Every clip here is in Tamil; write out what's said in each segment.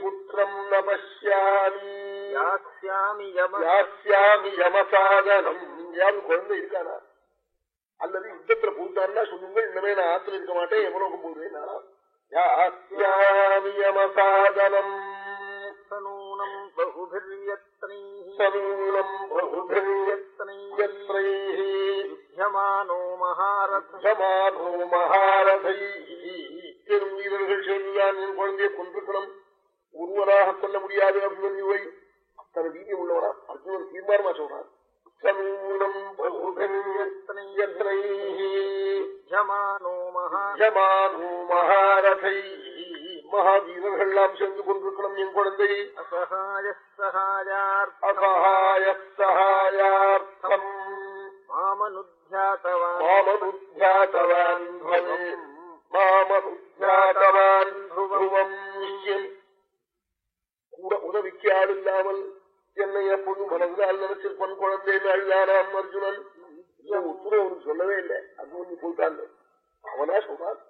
புத்திரம் ந பசியாமி யாஸ்யாமி யம யாஸ்யாமி யமசாதனம் எங்கேயாவது குழந்தை இருக்கானா? அல்லது யுத்தத்துல பூட்டான்னா சொல்லுங்க இன்னமே நான் ஆத்துல இருக்க மாட்டேன் யமசாதனம். சனூனம் பகுபிர்யத்னைः யத்னைः மகாரதை பெரும் வீரர்கள் சேர்ந்துதான் என் குழந்தையை கொண்டிருக்கணும் ஒருவராக கொல்ல முடியாது அபிமன்யுவை அத்தனை வீரியம் உள்ளவரா அர்ஜுனன் தீர்மானமா சொல்றான். மகாவீரர்கள்லாம் சேர்ந்து கொண்டிருக்கணும் என் குழந்தை அசகாய சகாயார்த்த அசகாய சகாயார்த்தம் மாமனுத்யாதவான் மாமனுத்யாதவான் பவே மாமனுத்யாதவான் த்ருவம் கூட உதவிக்கு ஆள் இல்லாமல் என்னை எப்போது மனதால் நினைச்சிருப்பன் குழந்தை அழுதானாம் அர்ஜுனன் இந்த உத்தரவு சொல்லவே இல்லை அது ஒண்ணு போயிட்டான் அவனா சொல்றான்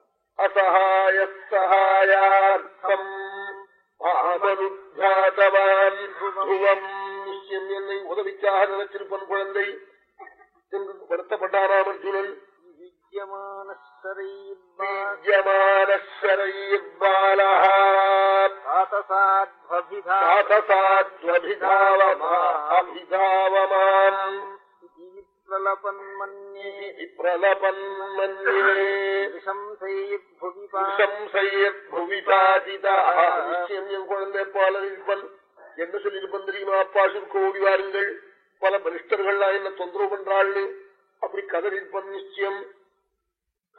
என்னை உதவிக்காக நினைச்சிருப்பன் குழந்தை என்று வருத்தப்பட்டாராம் அர்ஜுனன் குழந்தை பாலரிப்பன் என்ன சொல்லியிருப்பன் தெரியுமா அப்பாசுக்கு ஓடி வாருங்கள் பல பலிஷ்டர்கள்லாம் என்ன தொந்தரவு பண்றாள்னு அப்படி கதறிருப்பன் நிச்சயம்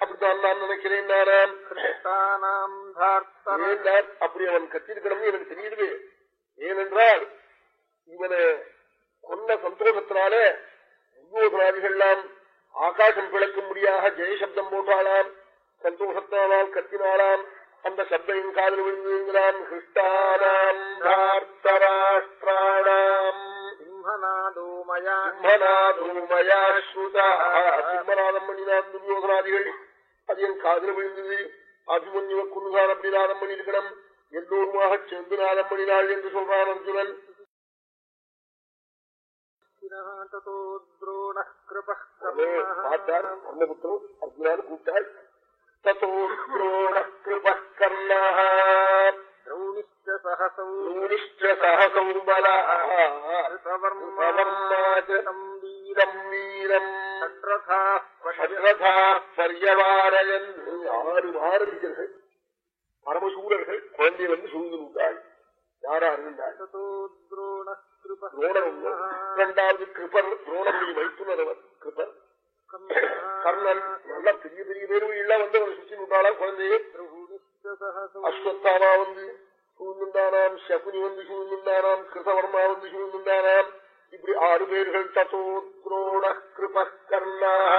அப்படித்தான் நான் நினைக்கிறேன் அப்படி அவன் கத்திருக்கணும்னு எனக்கு தெரியுது ஏனென்றால் இவனை கொன்ன சந்தோஷத்தினால துரியோதனாதிகள்லாம் ஆகாசம் பிளக்கும்படியாக ஜெயசப்தம் போட்டாளாம் சந்தோஷத்தினால் கத்தினாளாம் அந்த சப்தையின் காதல் விழுந்துங்கிறான் கிருஷ்டானாம் மயா சிம்மநாதோமயா சிம்மநாதம் பண்ணினான் என் காதல் விழுந்தது அபிமன்யுவ குருகார் அப்படி நாதம் பண்ணியிருக்கணும் எல்லோருமாக சேர்ந்து நாதம் பண்ணினாள் என்று சொல்றான் அர்ஜுனன். அர்ஜுனான் வீரம். வீரம். பரியவாரகன். ஆறு மாரதிகர்கள் பரமசூரர்கள் குழந்தை வந்து சூழ்ந்துள்ளாள் யாரா இருந்தாள் இரண்டாவது கிருபர் துரோணமுடி வைத்துனர் அவர் கிருபர் கர்ணன். நல்ல பெரிய பெரிய பேரும் இல்ல வந்து அவனை சுற்றி விட்டாளா குழந்தையே. அஸ்வத்தாமா வந்து சூழ்ந்துண்டானாம் சகுனி வந்து சூழ்ந்துண்டானாம் கிருதவர்மா வந்து சூழ்ந்துண்டானாம் இப்படி ஆறு பேர்கள் ததோத்ரோண கிருப கர்ணாஹர்மாஜரீரம்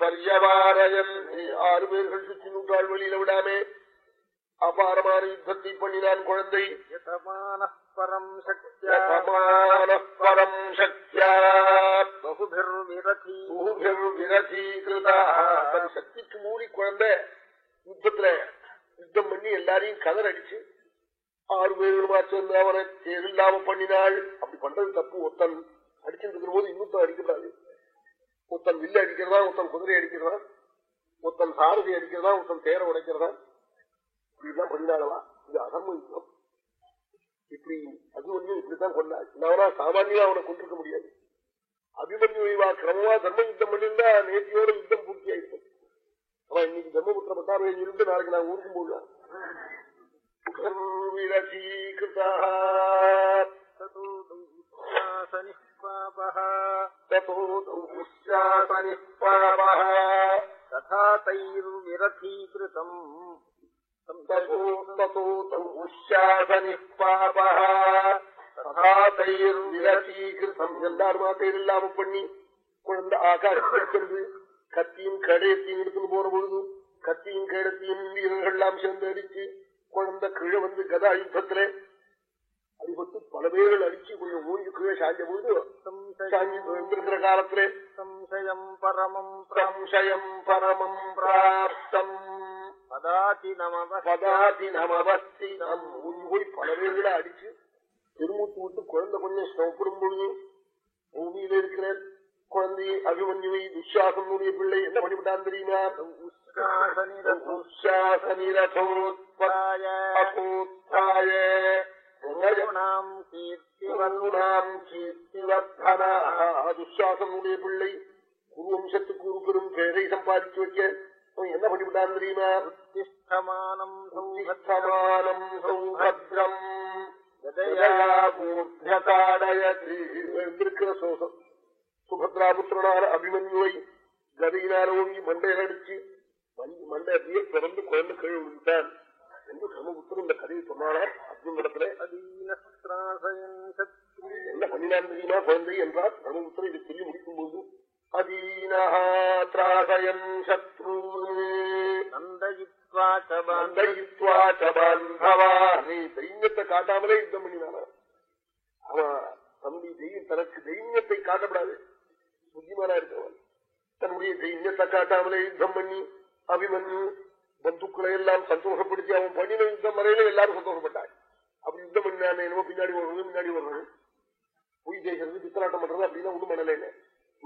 பரியவாரயன். ஆறு பேர்கள் சுற்றி நூற்றாள் வழியில விடாமே. அபாரமான யுத்தத்தை பண்ணினான் குழந்தை. பரம் பரம் தன் சக்திக்கு மூடி குழந்தை யுத்தத்துல யுத்தம் பண்ணி எல்லாரையும் கதர் அடிச்சு ஆறு பேருமா சேர்ந்து அவனை தேர்வில்லாம பண்ணினாள் அப்படி பண்றது தப்பு ஒத்தன் அடிச்சுட்டு போது இன்னொருத்தன் அடிக்கப்படாது ஒத்தன் வில்லு அடிக்கிறதா ஒத்தன் குதிரை அடிக்கிறதா ஒருத்தன் சாரதி அடிக்கிறதா ஒருத்தன் தேரை உடைக்கிறதா இப்படிதான் பண்ணினாலவா இது அசம்மையம் இப்படி அபிமன்யு இப்படித்தான் கொண்டாள் நானா சாமானியா அவனை கொண்டிருக்க முடியாது. அபிமன்யுவா கிரமமா தர்ம யுத்தம் பண்ணியிருந்தா நேற்றியோட யுத்தம் பூர்த்தியாயிருக்கும் அவன் இன்னைக்கு தர்மபுத்திர பட்டாரை இருந்து நாளைக்கு நான் ஊருக்கும் போடுவேன் ததா தைர் விரதீகிருதம் எல்லாருமா பேர் இல்லாம பண்ணி குழந்தை ஆகாசத்திலிருந்து கத்தியும் கடையத்தையும் எடுத்துன்னு போற பொழுது கத்தியும் கேடத்தையும் வீரர்கள் எல்லாம் சேர்ந்து அடிச்சு குழந்தை கீழே வந்து கதா யுத்தத்துல அடிபட்டு பல பேர்கள் அடிச்சு கொஞ்சம் மூஞ்சி கீழே சாஞ்ச பொழுது சாஞ்சி காலத்துல சம்சயம் பரமம் சம்சயம் பரமம் போய் பல பேர்களை அடிச்சு திருமூத்து விட்டு குழந்தை கொஞ்சம் சோப்பிடும் பொழுது பூமியில இருக்கிற குழந்தையை அபிமன்யுவை துஷாசனுடைய பிள்ளை என்ன பண்ணிவிட்டான் தெரியுமா? துஷாசனுடைய பிள்ளை குருவம்சத்துக்கு ஒரு பெரும் பெயரை சம்பாதிச்சு வைக்க என்ன பண்ணிவிட்டான் தெரியுமா உத்திஷ்டமானம் உத்திஷ்டமானம் சௌபத்ரம் இருக்கிற சோசம் சுபத்ரா புத்திரனான அபிமன்யுவை கதையினால ஓங்கி மண்டையில அடிச்சு மண்டை அப்படியே பிறந்து குழந்தை கீழ் விழுந்துட்டான் என்று சமபுத்திரன் இந்த கதையை சொன்னானார் அர்ஜுனிடத்துல என்ன பண்ணினான் தெரியுமா குழந்தை என்றால் சமபுத்திரன் இதை சொல்லி முடிக்கும் போது அதீனாத்ராசயன் சத்ரூன் நந்தயித்வா சபாந்தவா. நீ தைரியத்தை காட்டாமலே யுத்தம் பண்ணினானா? அவன் தம்பி தெய்யம் தனக்கு தைரியத்தை காட்டப்படாது. புத்திமானா இருக்கவன். தன்னுடைய தைரியத்தை காட்டாமலே யுத்தம் பண்ணி அபிமன்யு பந்துக்களை எல்லாம் சந்தோஷப்படுத்தி அவன் பண்ணின யுத்தம் வரையில எல்லாரும் சந்தோஷப்பட்டாள் அப்படி யுத்தம் பண்ணான என்னமோ பின்னாடி வருவது முன்னாடி வருவது. பொய் ஜெயிக்கிறது பித்தலாட்டம் பண்றது அப்படின்னா ஒண்ணும் பண்ணல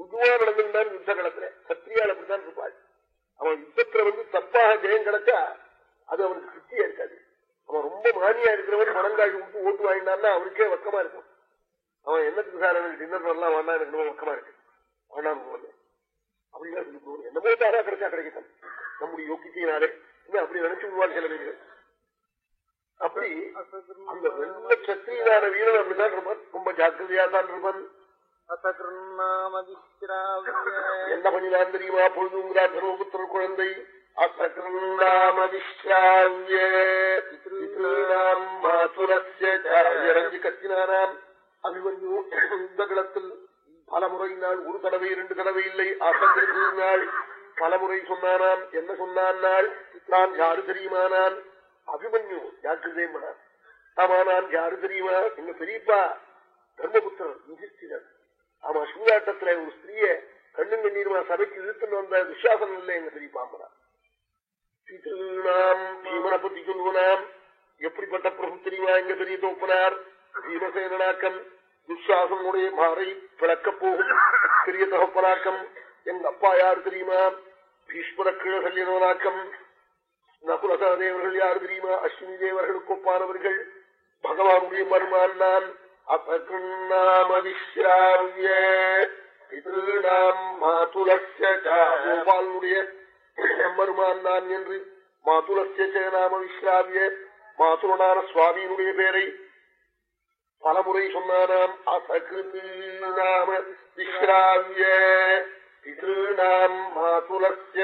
உருதுவா நடந்திருந்தாரு யுத்த காலத்துல. சத்திரியால் அப்படித்தான் இருப்பாள். அவன் யுத்தத்துல வந்து தப்பாக ஜெயம் கிடைச்சா அது அவனுக்கு திருப்தியா இருக்காது. அவன் ரொம்ப மானியா இருக்கிறவன் பணம் காசு விட்டு ஓட்டு வாங்கினான்னா அவனுக்கே வக்கமா இருக்கும். அவன் என்னத்துக்கு சார் அவன் டின்னர் நல்லா வேணா எனக்கு ரொம்ப வக்கமா இருக்கு. வேண்டாம் அப்படியா சொல்லி என்னமோ தாரா கிடைச்சா கிடைக்கட்டும். நம்முடைய யோக்கியத்தினாலே. அப்படி நினைச்சு விடுவார் சில பேர்கள் அப்படி அந்த ரெண்டு சத்திரியான வீரன் அப்படித்தான் இருப்பான். ரொம்ப ஜாக்கிரதையா தான் இருப்பான். என்ன பண்ணினான் தெரியுமா? பொழுதுங்கிறார் தர்மபுத்திரர் குழந்தை. இறங்கி கத்தினானாம் அபிமன்யு யுத்த களத்தில் பலமுறை நாள் ஒரு தடவை இரண்டு தடவை இல்லை அசகிருத்து நாள் பலமுறை சொன்னானாம். என்ன சொன்னான் நான் யாரு தெரியுமா நான் அபிமன்யு ஜாக்கிரதேமனான் ஆமா நான் யாரு தெரியுமா? எங்க பெரியப்பா? தர்மபுத்திரர் யுதிஷ்டிரர். ஆமா சூதாட்டத்துல ஒரு ஸ்திரீய கண்ணும் கண்ணீருமா சபைக்கு இழுத்துன்னு வந்த விசுவாசம் இல்லை எங்க பெரியப்பாம்பரா பிதॄணாம் பீமனை பத்தி சொல்லுவனாம். எப்படிப்பட்ட பிரபு தெரியுமா? எங்க பெரிய தோப்பனார்? பீமசேனாக்கம் துஷாசனுடைய மாறை பிளக்க போகும். பெரிய தகப்பனாக்கம். எங்க அப்பா யாரு தெரியுமா? பீஷ்மர கீழசல்யனாக்கம் சல்லியனாக்கம் நகுலசதேவர்கள் யாரு தெரியுமா? அஸ்வினி தேவர்களுக்கு ஒப்பானவர்கள். பகவானுடைய மருமான் நான். அபகிருநாமவிஸ்ராவிய பிதॄணாம் மாதுலஸ்ய கோபாலுடைய நான் என்று மாதுலஸ்ய நாம விஸ்ராவிய மாதுலனான சுவாமியினுடைய பேரை பலமுறை சொன்னானாம். அசகிருத்து நாம விஸ்ராவிய பிதॄணாம் மாதுலஸ்ய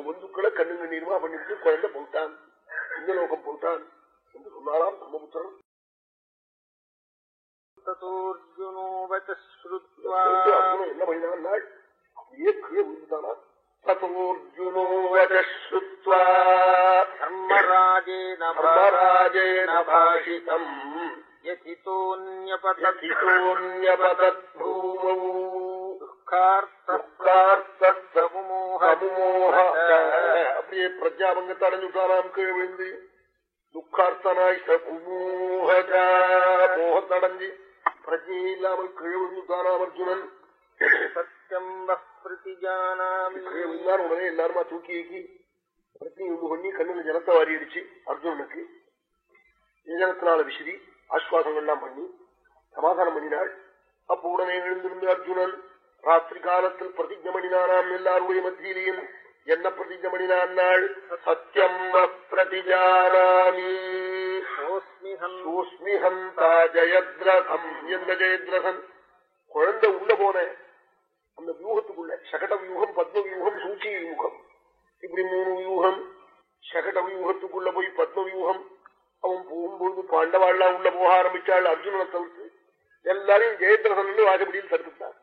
பந்துக்களை கண்ணு கண்ணீருமா பண்ணிட்டு குழந்தை போட்டான். இந்த லோகம் போட்டான். என்று சொன்னாராம் பிரம்மபுத்திரன். என்ன பண்ணினான் அப்படியே கீழே விழுந்துட்டானா? தர்மராஜேன பாஷிதம் ூமௌ அப்படியே பிரஜாபங்கத்தை அடைஞ்சுட்டாராம் கீழ் விழுந்து துக்கார்த்தனாய் மோகத்தடைஞ்சு பிரஜை இல்லாமல் கீழ் விழுந்துட்டாராம் அர்ஜுனன் முன்னாள் உடனே எல்லாருமா தூக்கி வைக்கி பிரத்தி உண்டு பண்ணி கண்ணுல ஜலத்தை வாரி அடிச்சு அர்ஜுனனுக்கு நிஜனத்தினால விசிறி ஆஸ்வாசங்கள்லாம் பண்ணி சமாதானம் பண்ணினாள் அப்போ உடனே எழுந்திருந்து அர்ஜுனன் ராத்திரி காலத்தில் பிரதிஜ மணினானாம் எல்லாருடைய மத்தியிலையும் என்ன பிரதிஜ மணினான் சத்தியம் பிரதிஜானாமி சூஸ்மிஹம் ஜெயத்ரகம் எந்த ஜெயத்ரகன் குழந்தை உள்ள போன அந்த வியூகத்துக்குள்ள. சகட வியூகம் பத்ம வியூகம் சூச்சி வியூகம் இப்படி மூணு வியூகம் சகட வியூகத்துக்குள்ள போய் பத்ம வியூகம் அவன் போகும்போது பாண்டவாள்லாம் உள்ள போக ஆரம்பிச்சாள் அர்ஜுனனை தவிர்த்து எல்லாரையும் ஜெயத்ரகன் வாசப்படியில் தடுத்துட்டான்.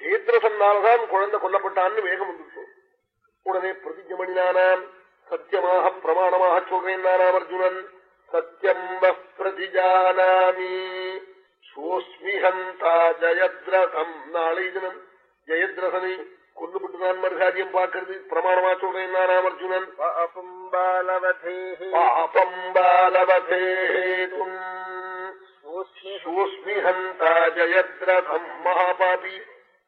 ஜெயத்ரசன்னால்தான் குழந்தை கொல்லப்பட்டான்னு வேகம் வந்துருச்சு உடனே பிரதிஜ மணினானாம் சத்தியமாக பிரமாணமாக சொல்றேன் நானாம் அர்ஜுனன். சத்தியம் பிரதிஜானாமி. சோஸ்மி ஹந்தா ஜயத்ரதம். நாளை தினம் ஜெயத்ரசனை கொண்டுபிட்டு நான் மறுகாரியம் பார்க்கறது. பிரமாணமா சொல்றேன் நானாம் அர்ஜுனன் பாபம்பாலவதேதும் சோஸ்மி ஹந்தா ஜயத்ரதம். மகாபாபி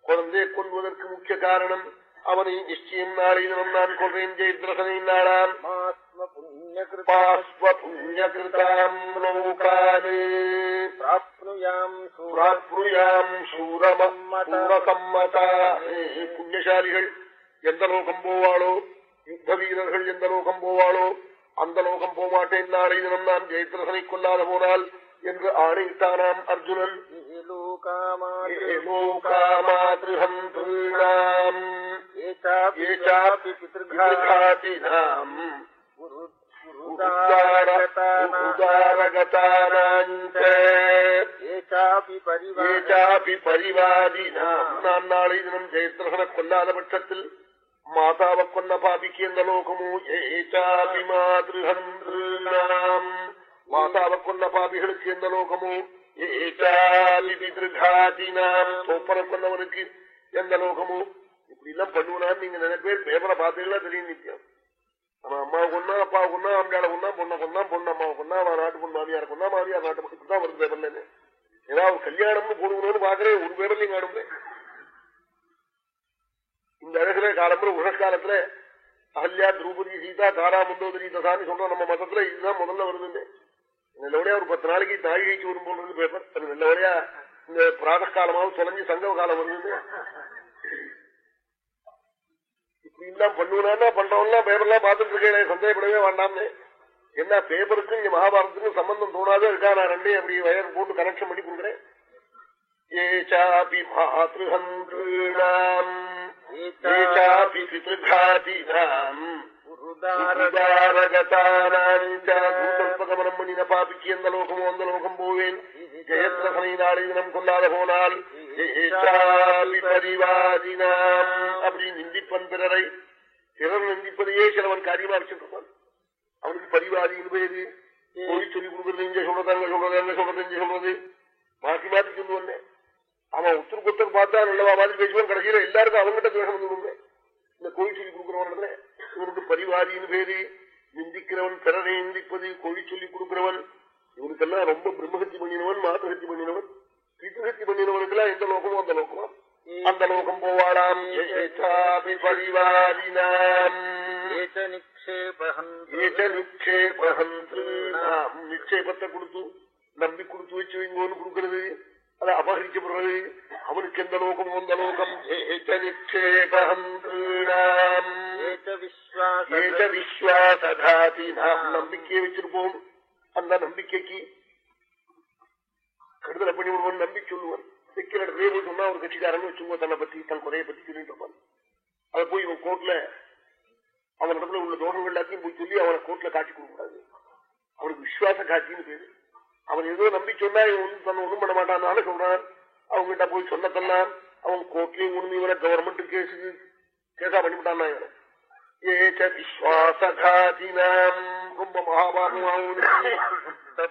குழந்தையை கொள்வதற்கு முக்கிய காரணம். அவனை நிச்சயம் நாளை தினம் நான் கொள்றேன் ஜெயத்ரசனை நாளாம் புண்ணியகிருதாம் லோகானே புண்ணியசாலிகள் எந்த லோகம் போவாளோ? யுத்த வீரர்கள் எந்த லோகம் போவாளோ? அந்த லோகம் போமாட்டேன் நாளை தினம் நான் ஜெயத்ரசனை கொல்லாத போனால் என்று ஆணையிட்டானாம் அர்ஜுனன். பிதృఘாதினாம் தினம் ஜெயத்ரகனை கொல்லாத பட்சத்தில் மாதாவை கொன்ன பாபிக்கு எந்த லோகமோ ஏச்சாபி மாதிருஹந்திருநாம் மாதாவை கொன்ன பாபிகளுக்கு எந்த லோகமோ ஏச்சாபி பிதிருகாதினாம் சோப்பனை கொன்னவனுக்கு எந்த லோகமோ இப்படி எல்லாம் பண்ணுவனான்னு நீங்க நினைப்பேன் பேப்பரை பார்த்தீங்களா தெரியும் நித்தியம் நம்ம அம்மா கொண்டா அப்பா கொண்டா அம்மையால கொண்டா பொண்ணை கொண்டா பொண்ணு அம்மாவை கொண்டா அவன் நாட்டு பொண்ணு மாமியார் கொண்டா மாமியார் நாட்டு பொண்ணு இப்படிதான் வருது பேப்பர்ல ஏதாவது கல்யாணம்னு போடுவோம்னு பாக்குறேன் ஒரு பேப்பர்லையும் காணுமே. இந்த அழகுல காலம்புற உலகாலத்துல அகல்யா திரௌபதி சீதா தாரா முந்தோதரி தசான்னு சொல்றோம் நம்ம மதத்துல இதுதான் முதல்ல வருதுன்னு. நல்லபடியா ஒரு பத்து நாளைக்கு தாழிகைக்கு வரும் போல் பேப்பர். அது நல்லபடியா இந்த பிராத காலமாவும் தொலைஞ்சு சங்கவ காலம் வருதுன்னு. இப்படி எல்லாம் பண்ணுவனா பண்றவன்லாம் பேப்பர்லாம் பார்த்துட்டு இருக்கேன் சந்தேகப்படவே வேண்டாம்னு. என்ன பேப்பருக்கும் இங்க மகாபாரதத்துக்கும் சம்பந்தம் தோணாத இருக்கா? நான் ரெண்டையும் அப்படி வயர் போட்டு கனெக்ஷன் பண்ணி கொடுக்குறேன்? ஏச்சாபி மாத்ருஹந்திருணாம் ஏச்சாபி பித்ருகாதினாம் கமனம் பண்ணின பாபிக்கு எந்த லோகமோ அந்த லோகம் போவேன் ஜெயத்ரசனை நாளை தினம் கொல்லாத போனால் பரிவாதினாம் அப்படி நிந்திப்பன் பிறரை பிறர் நிந்திப்பதையே சிலவன் காரியமா வச்சுருப்பான் அவனுக்கு பரிவாதின்னு பேரு போய் சொல்லி கொடுக்கறது இங்க சொல்றது அங்க சொல்றது அங்க சொல்றது இங்க சொல்றது மாற்றி மாற்றி சொல்லுவன் அவன் உத்தர குத்தர் பார்த்தா நல்லவா மாதிரி பேசுவான் கடைசியில எல்லாருக்கும் அவங்ககிட்ட துவேஷம் வந்து இந்த கோயில் சொல்லி கொடுக்கிறவன் இவனுக்கு பரிவாதின்னு பேரு. நிந்திக்கிறவன் பிறரை நிந்திப்பது கோயில் சொல்லி கொடுக்கிறவன். இவனுக்கெல்லாம் ரொம்ப பிரம்மஹத்தி பண்ணினவன் மாதஹத்தி பண்ணினவன். பிதுஹத்தி பண்ணினவனுக்கெல்லாம் எந்த லோகமோ அந்த லோகமா? அந்த லோகம் போவாளாம். பரிவாரினாம். நிக்ஷேபத்தை கொடுத்து நம்பி கொடுத்து வச்சு இங்கோன்னு கொடுக்கறது. அதை அபகரிக்கப்படுறது அவனுக்கு எந்த லோகம் அந்த லோகம்? நாம் நம்பிக்கையை வச்சிருப்போம். அந்த நம்பிக்கைக்கு கடுதலை பண்ணி விடுவோம் நம்பி சொல்லுவான். வைக்கிற இடத்துல போய் சொன்னா ஒரு கட்சிக்காரங்க வச்சுக்கோ தன்னை பத்தி தன் குறைய பத்தி சொல்லிட்டு இருப்பான். அதை போய் இவன் கோர்ட்ல அவன் இடத்துல உள்ள தோஷங்கள் எல்லாத்தையும் போய் சொல்லி அவனை கோர்ட்ல காட்டி கொடுக்கூடாது அவனுக்கு விசுவாச காட்சின்னு பேரு. அவன் ஏதோ நம்பி சொன்னா இவன் தன்னை ஒண்ணும் பண்ண மாட்டான்னு சொல்றான். அவங்ககிட்ட போய் சொன்னதெல்லாம் அவன் கோர்ட்லயும் ஒண்ணு இவனை கவர்மெண்ட் கேஸுக்கு கேஸா பண்ணிவிட்டான் ஏச்ச விஸ்வாசகாதினாம். ரொம்ப மகாபாரதம்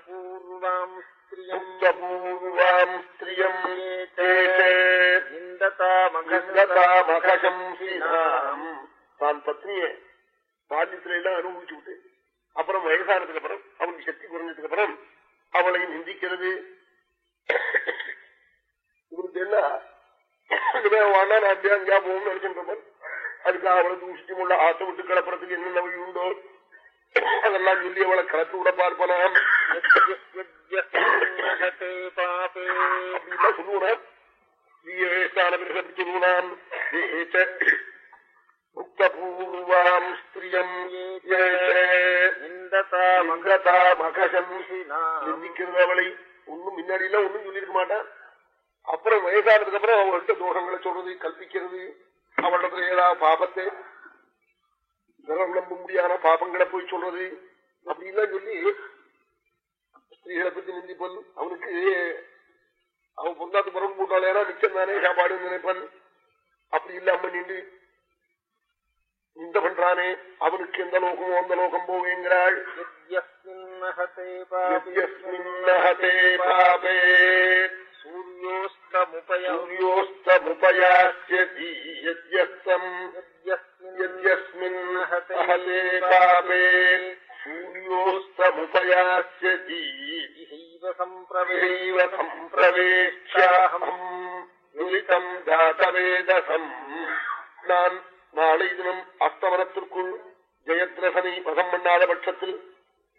பூர்வாம் ஸ்திரியம். தான் பத்னிய பால்யத்துல எல்லாம் அனுபவிச்சு விட்டு அப்புறம் வயசானதுக்கு அப்புறம் அவனுக்கு சக்தி குறைஞ்சதுக்கு அப்புறம் அவளை நிந்திக்கிறது. இவருக்கு என்ன? வாண்டா நான் அங்கேயா போகணும்னு நினைச்சிருப்பேன் அதுக்காக அவளை தூஷிச்சுமுள்ள ஆசை விட்டு கிளப்புறதுக்கு என்னென்ன வழி உண்டோ? அதெல்லாம் சொல்லி அவளை கலத்து விட பார்ப்பனாம் சொல்லுவான்? சொல்லுவான்? முக்தபூர்வாம் ஸ்திரியம் நிந்திக்கிறது அவளை ஒன்னும் முன்னாடி எல்லாம் ஒன்னும் சொல்லியிருக்க மாட்டான். அப்புறம் வயசானதுக்கு அப்புறம் அவங்கள்ட்ட தோஷங்களை சொல்றது கல்பிக்கிறது அவளிடத்துல ஏதாவது பாபத்தை விரல் நம்ப முடியாத பாபங்களை போய் சொல்றது அப்படின்லாம் சொல்லி ஸ்திரீகளை பத்தி நிந்திப்பன். அவனுக்கு அவன் பொந்தாத்து பிறகு போட்டாளேனா மிச்சம் தானே சாப்பாடு நினைப்பன். அப்படி இல்லாம நின்று யுத்தம் பண்றானே அவனுக்கு எந்த லோகமோ அந்த லோகம் போகுங்கிறாள். சூரியோஸ்தமுபயாச்சீயஸ்தம் சம்பிரவேஷ்யாஹம். தாத்தவேதசம். நான் நாளை தினம் அஸ்தமனத்திற்குள் ஜெயத்ரகனை வசம் பண்ணாத பட்சத்தில்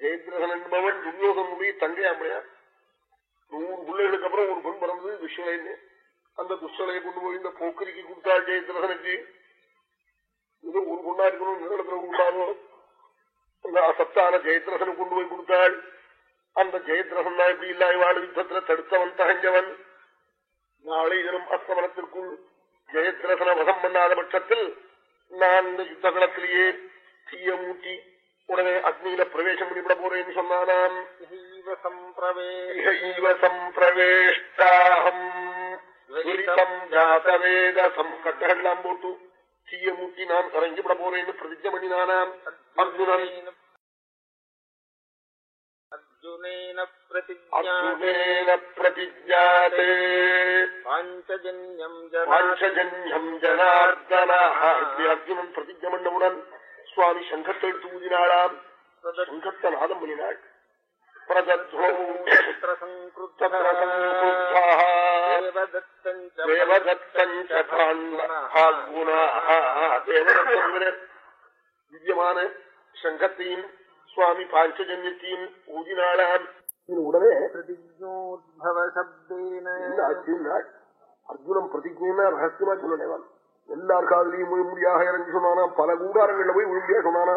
ஜெயத்ரகன் என்பவன் துரியோகனுடைய தங்கை அம்மையார் நூறு பிள்ளைகளுக்கு அப்புறம் ஒரு பெண் பிறந்தது துஷ்டலைன்னு அந்த துஷ்டலையை கொண்டு போய் இந்த போக்கரிக்கு கொடுத்தாள் ஜெயத்ரகனுக்கு இது ஒரு பொண்ணா இருக்கணும் நிலத்துல உண்டாதோ அந்த அசத்தான ஜெயத்ரகனை கொண்டு போய் கொடுத்தாள். அந்த ஜெயத்ரகன் தான் இப்படி இல்ல இவாள் யுத்தத்துல தடுத்தவன் தகஞ்சவன். நாளை தினம் அஸ்தமனத்திற்குள் ஜெயத்ரகன வசம் பண்ணாத பட்சத்தில் நான் இந்த யுத்த களத்திலேயே தீய மூட்டி உடனே அக்னியில பிரவேசம் பண்ணிவிட போறேன்னு சொன்னானாம். சம்பிரவேஷ்டாஹம். ஜாதவேதம் கட்டெல்லாம் போட்டு தீய மூட்டி நான் இறங்கிவிட போறேன்னு பிரதிஜ பண்ணினானாம். அர்ஜுனன் अर्जुनेन प्रतिज्ञाते அர்ஜுனேன பிரதிஜாதே पाञ्चजन्यम् பாஞ்சஜன்யம் ஜனார்தனா இப்படி அர்ஜுனன் பிரதிஜ பண்ணவுடன் சுவாமி சங்கத்தை எடுத்து ஊதினாளாம் சங்கத்தை நாதம் பண்ணினாள் பிரதத்வோ தத்ர சங்குத்தः देवदत्तम् च தேவதத்தஞ்ச தேவதத்தங்கிற திவ்யமான சங்கத்தையும் சுவாமி பார்க்கஜன்யத்தையும் ஊதினாளாம். உடனே அர்ஜுனம் பிரதிஜா ரகசியமா சொல்லணும் எல்லார் காதலையும் முழுமொழியாக இறங்கி சொன்னானா பல கூடாரங்கள்ல போய் முழுமொழியா சொன்னானா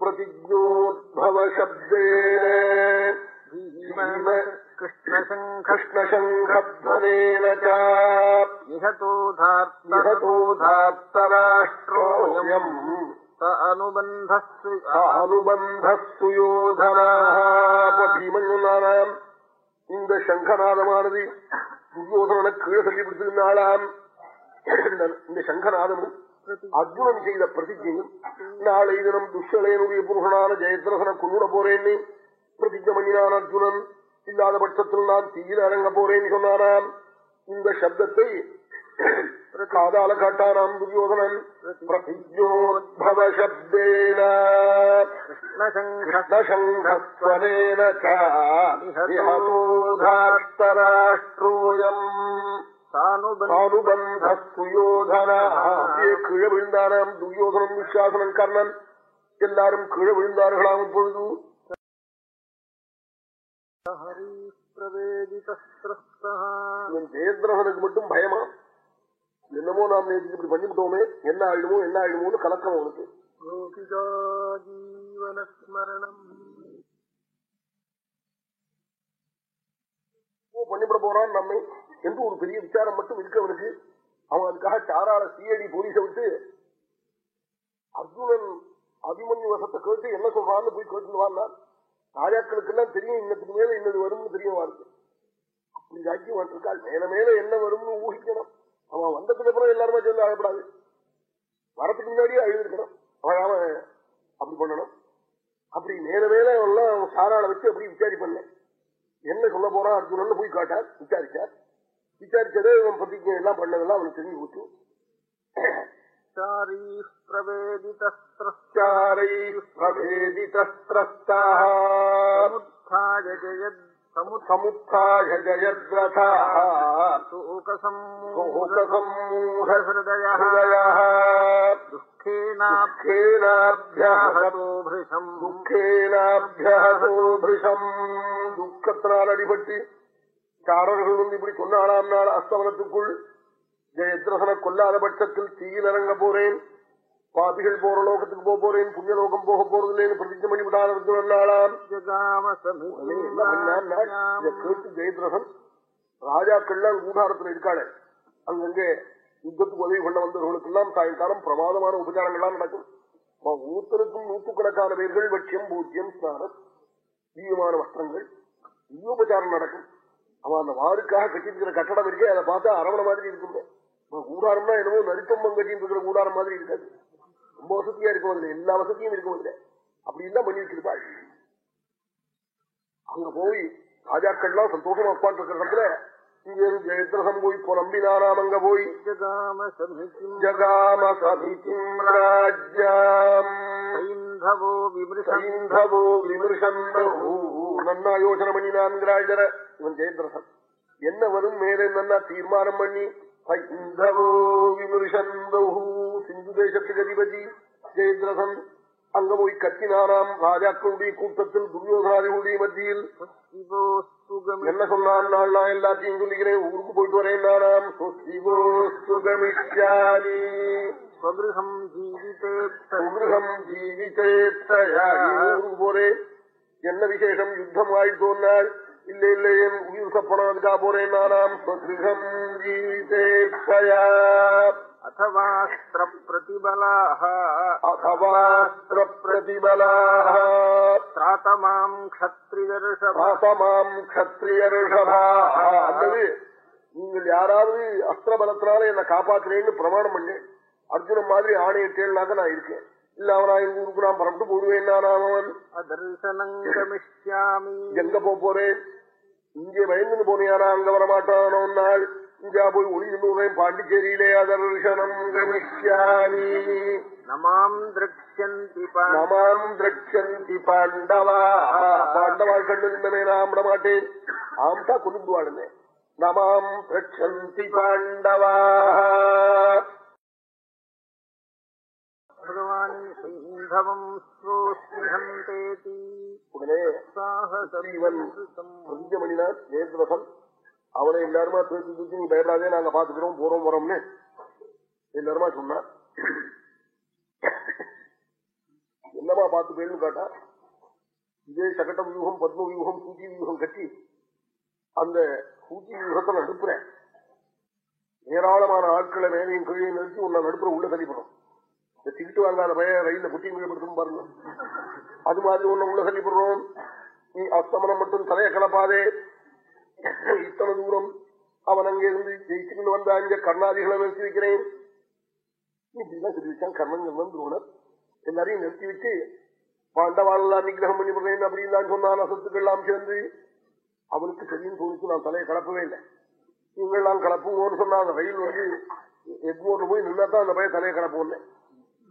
பிரதிஜோத்பவசப்தேன. கிருஷ்ணசங்கேன பீமன் இந்த சங்கநாதமானது துரியோதன கீழே சொல்லி பிடிச்சிருந்தாளாம் இந்த சங்கநாதமும் அர்ஜுனன் செய்த பிரதிஜையும் நாளை தினம் துஷ்யலையனுடைய புருஷனான ஜெயத்ரசனை கொண்டுட போறேன்னு பிரதிஜ மணினான் அர்ஜுனன் இல்லாத பட்சத்தில் நான் தீயில அரங்க போறேன்னு சொன்னானாம் இந்த சப்தத்தை காதால காட்டாராம் துரியோதனன் பிரதிஜோத்பவ சப்தேன கிருஷ்ணசங்கஸ்வனேன இஹதோதார்த்தராஷ்ட்ரோயம் அப்படியே கீழே விழுந்தானாம் துரியோதனம் விஸ்வாசனம் கர்ணன். எல்லாரும் கீழே விழுந்தார்களாம் இப்பொழுது ஜெயத்ரகனுக்கு மட்டும் பயமா? என்னமோ நாம் நேற்று இப்படி பண்ணிவிட்டோமே என்ன ஆயிடுமோ என்ன ஆயிடுமோன்னு கலக்கம் அவனுக்கு பண்ணிவிட போறான் நம்மை என்று ஒரு பெரிய விசாரம் மட்டும் இருக்கு அவனுக்கு. அவன் அதுக்காக சாராள சிஐடி போலீஸை விட்டு அர்ஜுனன் அபிமன்யு வசத்தை கேட்டு என்ன சொல்றான்னு போய் கேட்டுவான் ராஜாக்களுக்கு எல்லாம் தெரியும் இன்னத்துக்கு மேல இன்னது வரும்னு தெரியும் அவருக்கு அப்படி ஜாக்கியம் இருக்காள் மேல மேல என்ன வரும்னு ஊகிக்கணும். அவன் வந்ததுக்கு அப்புறம் எல்லாருமே சேர்ந்து அழப்படாது வரத்துக்கு முன்னாடியே அழுதுருக்கணும் அவன் அப்படி பண்ணணும். அப்படி மேல மேல எல்லாம் சாராள வச்சு அப்படி விசாரி பண்ணேன் என்ன சொல்ல போறான் அர்ஜுனன் போய் காட்டார் விசாரிச்சார். விசாரிச்சதே இவன் பிரதிஜை எல்லாம் பண்ணதெல்லாம் அவனுக்கு தெரிஞ்சு போச்சு. चारीः துக்கத்தினால் அடிபட்டு சாரர்கள் வந்து இப்படி சொன்னாலாம் நாள் அஸ்தவனத்துக்குள் ஜெயத்ரசனை கொல்லாத பட்சத்தில் தீயிலறங்க போறேன். பாபிகள் போற லோகத்துக்கு போக போறேன் புண்ணிய லோகம் போக போறதில்லைன்னு பிரதிஜை பண்ணி விடாத நாளாம் இதை கேட்டு ஜெயத்ரசன் ராஜாக்கள்லாம் கூடாரத்தில் இருக்காளே அங்கங்கே யுத்தத்துக்கு உதவி பண்ண வந்தவர்களுக்கெல்லாம் சாயங்காலம் பிரமாதமான உபச்சாரங்கள்லாம் நடக்கும் ஒவ்வொருத்தருக்கும் நூற்றுக்கணக்கான பேர்கள் பட்சியம் பூஜ்யம் ஸ்நானம் தீயமான வஸ்திரங்கள் தீயோபச்சாரம் நடக்கும் அவன் அந்த வாருக்காக கட்டிருக்கிற கட்டடம் இருக்கே அதை பார்த்தா அரவணை மாதிரி இருக்கும் கூடாரம்னா என்னமோ நரித்தம்பம் கட்டின்னு இருக்கிற கூடாரம் மாதிரி இருக்காது ரொம்ப வசதியா இருக்கும் அதுல. எல்லா வசதியும் இருக்கும் அதுல. அப்படி எல்லாம் பண்ணி வச்சிருப்பாள். அங்க போய் ராஜாக்கள்லாம் சந்தோஷமா இருக்கிற இடத்துல இங்க ஜெயத்ரசம் போய் புலம்பினாராம் அங்க போய் ஜகாம சமிதிம் ஜகாம சமிதிம் ராஜ்யாம். சைந்தவோ விமிருஷம் சைந்தவோ விமர்சந்தூ நன்னா யோசனை பண்ணினான்கிறாள் இவன் ஜெயத்ரசன். என்ன வரும் மேலே நன்னா தீர்மானம் பண்ணி சைந்தவோ விமர்சந்தூ சிந்து தேசத்துக்கு அதிபதி ஜெயத்ரசன் அங்க போய் கத்தினாராம் ராஜாக்களுடைய கூட்டத்தில் துரியோதனாதிகளுடைய மத்தியில் சிவோ சுகமி என்ன சொன்னான் நாள் நான் எல்லாத்தையும் சொல்லிக்கிறேன் ஊருக்கு போயிட்டு வரேன் நானாம் சுசிவோ சுகமிஷ்யாமி ஸ்வகிருஹம் ஜீவிதே சுகிருகம் ஜீவிதேத்தயா ஊருக்கு போறேன் என்ன விசேஷம் பிரதிபலாக அகவாஸ்திர பிரதிபலாக திராத்தமாம் க்ஷத்ரியர்ஷபா பாசமாம் கத்திரியர்ஷபா அல்லது நீங்கள் யாராவது அஸ்திர பலத்தினால என்னை காப்பாத்துறேன்னு பிரமாணம் பண்ணு அர்ஜுனன் மாதிரி ஆணையிட்டேன்னாக்க நான் இருக்கேன். இல்ல அவனா எங்க ஊருக்கு நான் பரப்பிட்டு போடுவேன் எங்க போறேன்? இங்கே பயந்துன்னு போனியானா அங்க வரமாட்டானோ நாள். இங்கா போய் ஒளிந்துறேன் பாண்டிச்சேரியிலே அதர்ஷனம் கமிஷ்யாமி நமாம் திரக்ஷந்தி நமாம் திரட்சந்தி பாண்டவா பாண்டவாள் கண்ணு நின்றமே நான் விட மாட்டேன் ஆம்டா கொண்டுடுவாளுமே நமாம் திரட்சந்தி பாண்டவா உடனே கொஞ்சம் மணினா நேர்வசம் அவனை எல்லாருமா பேசி தூக்கி நீ பயப்படாதே நாங்க பாத்துக்கிறோம் போறோம் போறோம்னு எல்லாருமா சொன்னா. என்னமா பார்த்து போயின்னு கேட்டா இதே சகட்ட வியூகம் பத்ம வியூகம் சூச்சி வியூகம் கட்டி அந்த சூச்சி வியூகத்தை நடுப்புறேன். ஏராளமான ஆட்களை மேலையும் கீழே நிறுத்தி உன்னை நடுப்புற உள்ள தள்ளிப்படும். இந்த டிக்கெட் வாங்காத பய ரயில்ல குட்டி படுத்தும் பாருங்க. அது மாதிரி உன்னை உள்ள தள்ளிப்படுறோம் நீ அஸ்தமனம் மட்டும் தலையை கலப்பாதே. இத்தனை தூரம் அவன் அங்கே இருந்து ஜெயிச்சுக்கிட்டு வந்தா இங்க கர்ணாதிகளை நிறுத்தி வைக்கிறேன். இப்படிதான் சொல்லி வச்சான் கர்ணன் வந்து துரோணர். எல்லாரையும் நிறுத்தி வச்சு பாண்டவாளெல்லாம் நிகிரகம் பண்ணி விடுறேன் அப்படின்னு தான் சொன்னான் சொத்துக்கள்லாம் சேர்ந்து. அவனுக்கு சரியும் தோணுச்சு நான் தலையை கலப்பவே இல்லை. நீங்கள்லாம் கலப்புங்கன்னு சொன்னா அந்த ரயில் வந்து எக்மோர்ல போய் நின்னா தான் அந்த பையன் தலையை கலப்போம்ல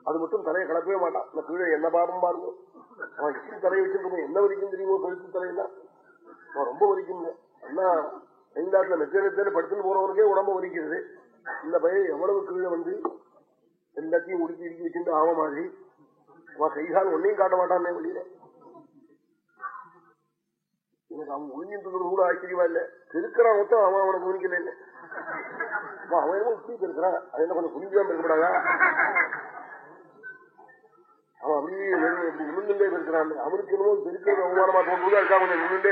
அது மட்டும் தலையை கலப்பவே மாட்டான். இந்த கீழே என்ன பாபம் பாருங்க. அவன் எப்படி தலையை வச்சிருக்கோம் என்ன வரைக்கும் தெரியுமோ கழுத்து தலையெல்லாம். அவன் ரொம்ப இல்லை அண்ணா ஐந்தாத்துல மெத்த படுத்துன்னு போறவனுக்கே உடம்பு வலிக்கிறது. இந்த பையன் எவ்வளவு கீழே வந்து எல்லாத்தையும் உடுக்கி இடுக்கி வச்சுட்டு ஆவ மாதிரி. அவன் கைகால் ஒன்னையும் காட்ட மாட்டானே வெளியில எனக்கு அவன் ஒளிஞ்சிட்டு கூட ஆச்சரியமா இல்ல. திருக்கிறான் மொத்தம் அவன் அவனை கவனிக்கல இல்ல. அவன் என்னமோ உச்சி பெருக்கிறான் அது என்ன கொஞ்சம் குளிக்காம இருக்கப்படாதா அவன் அப்படியே நின்றுண்டே பெருக்கிறான் அவனுக்கு என்னமோ பெருக்கிறது அவமானமா தோன்றுவது அதுக்காக கொஞ்சம்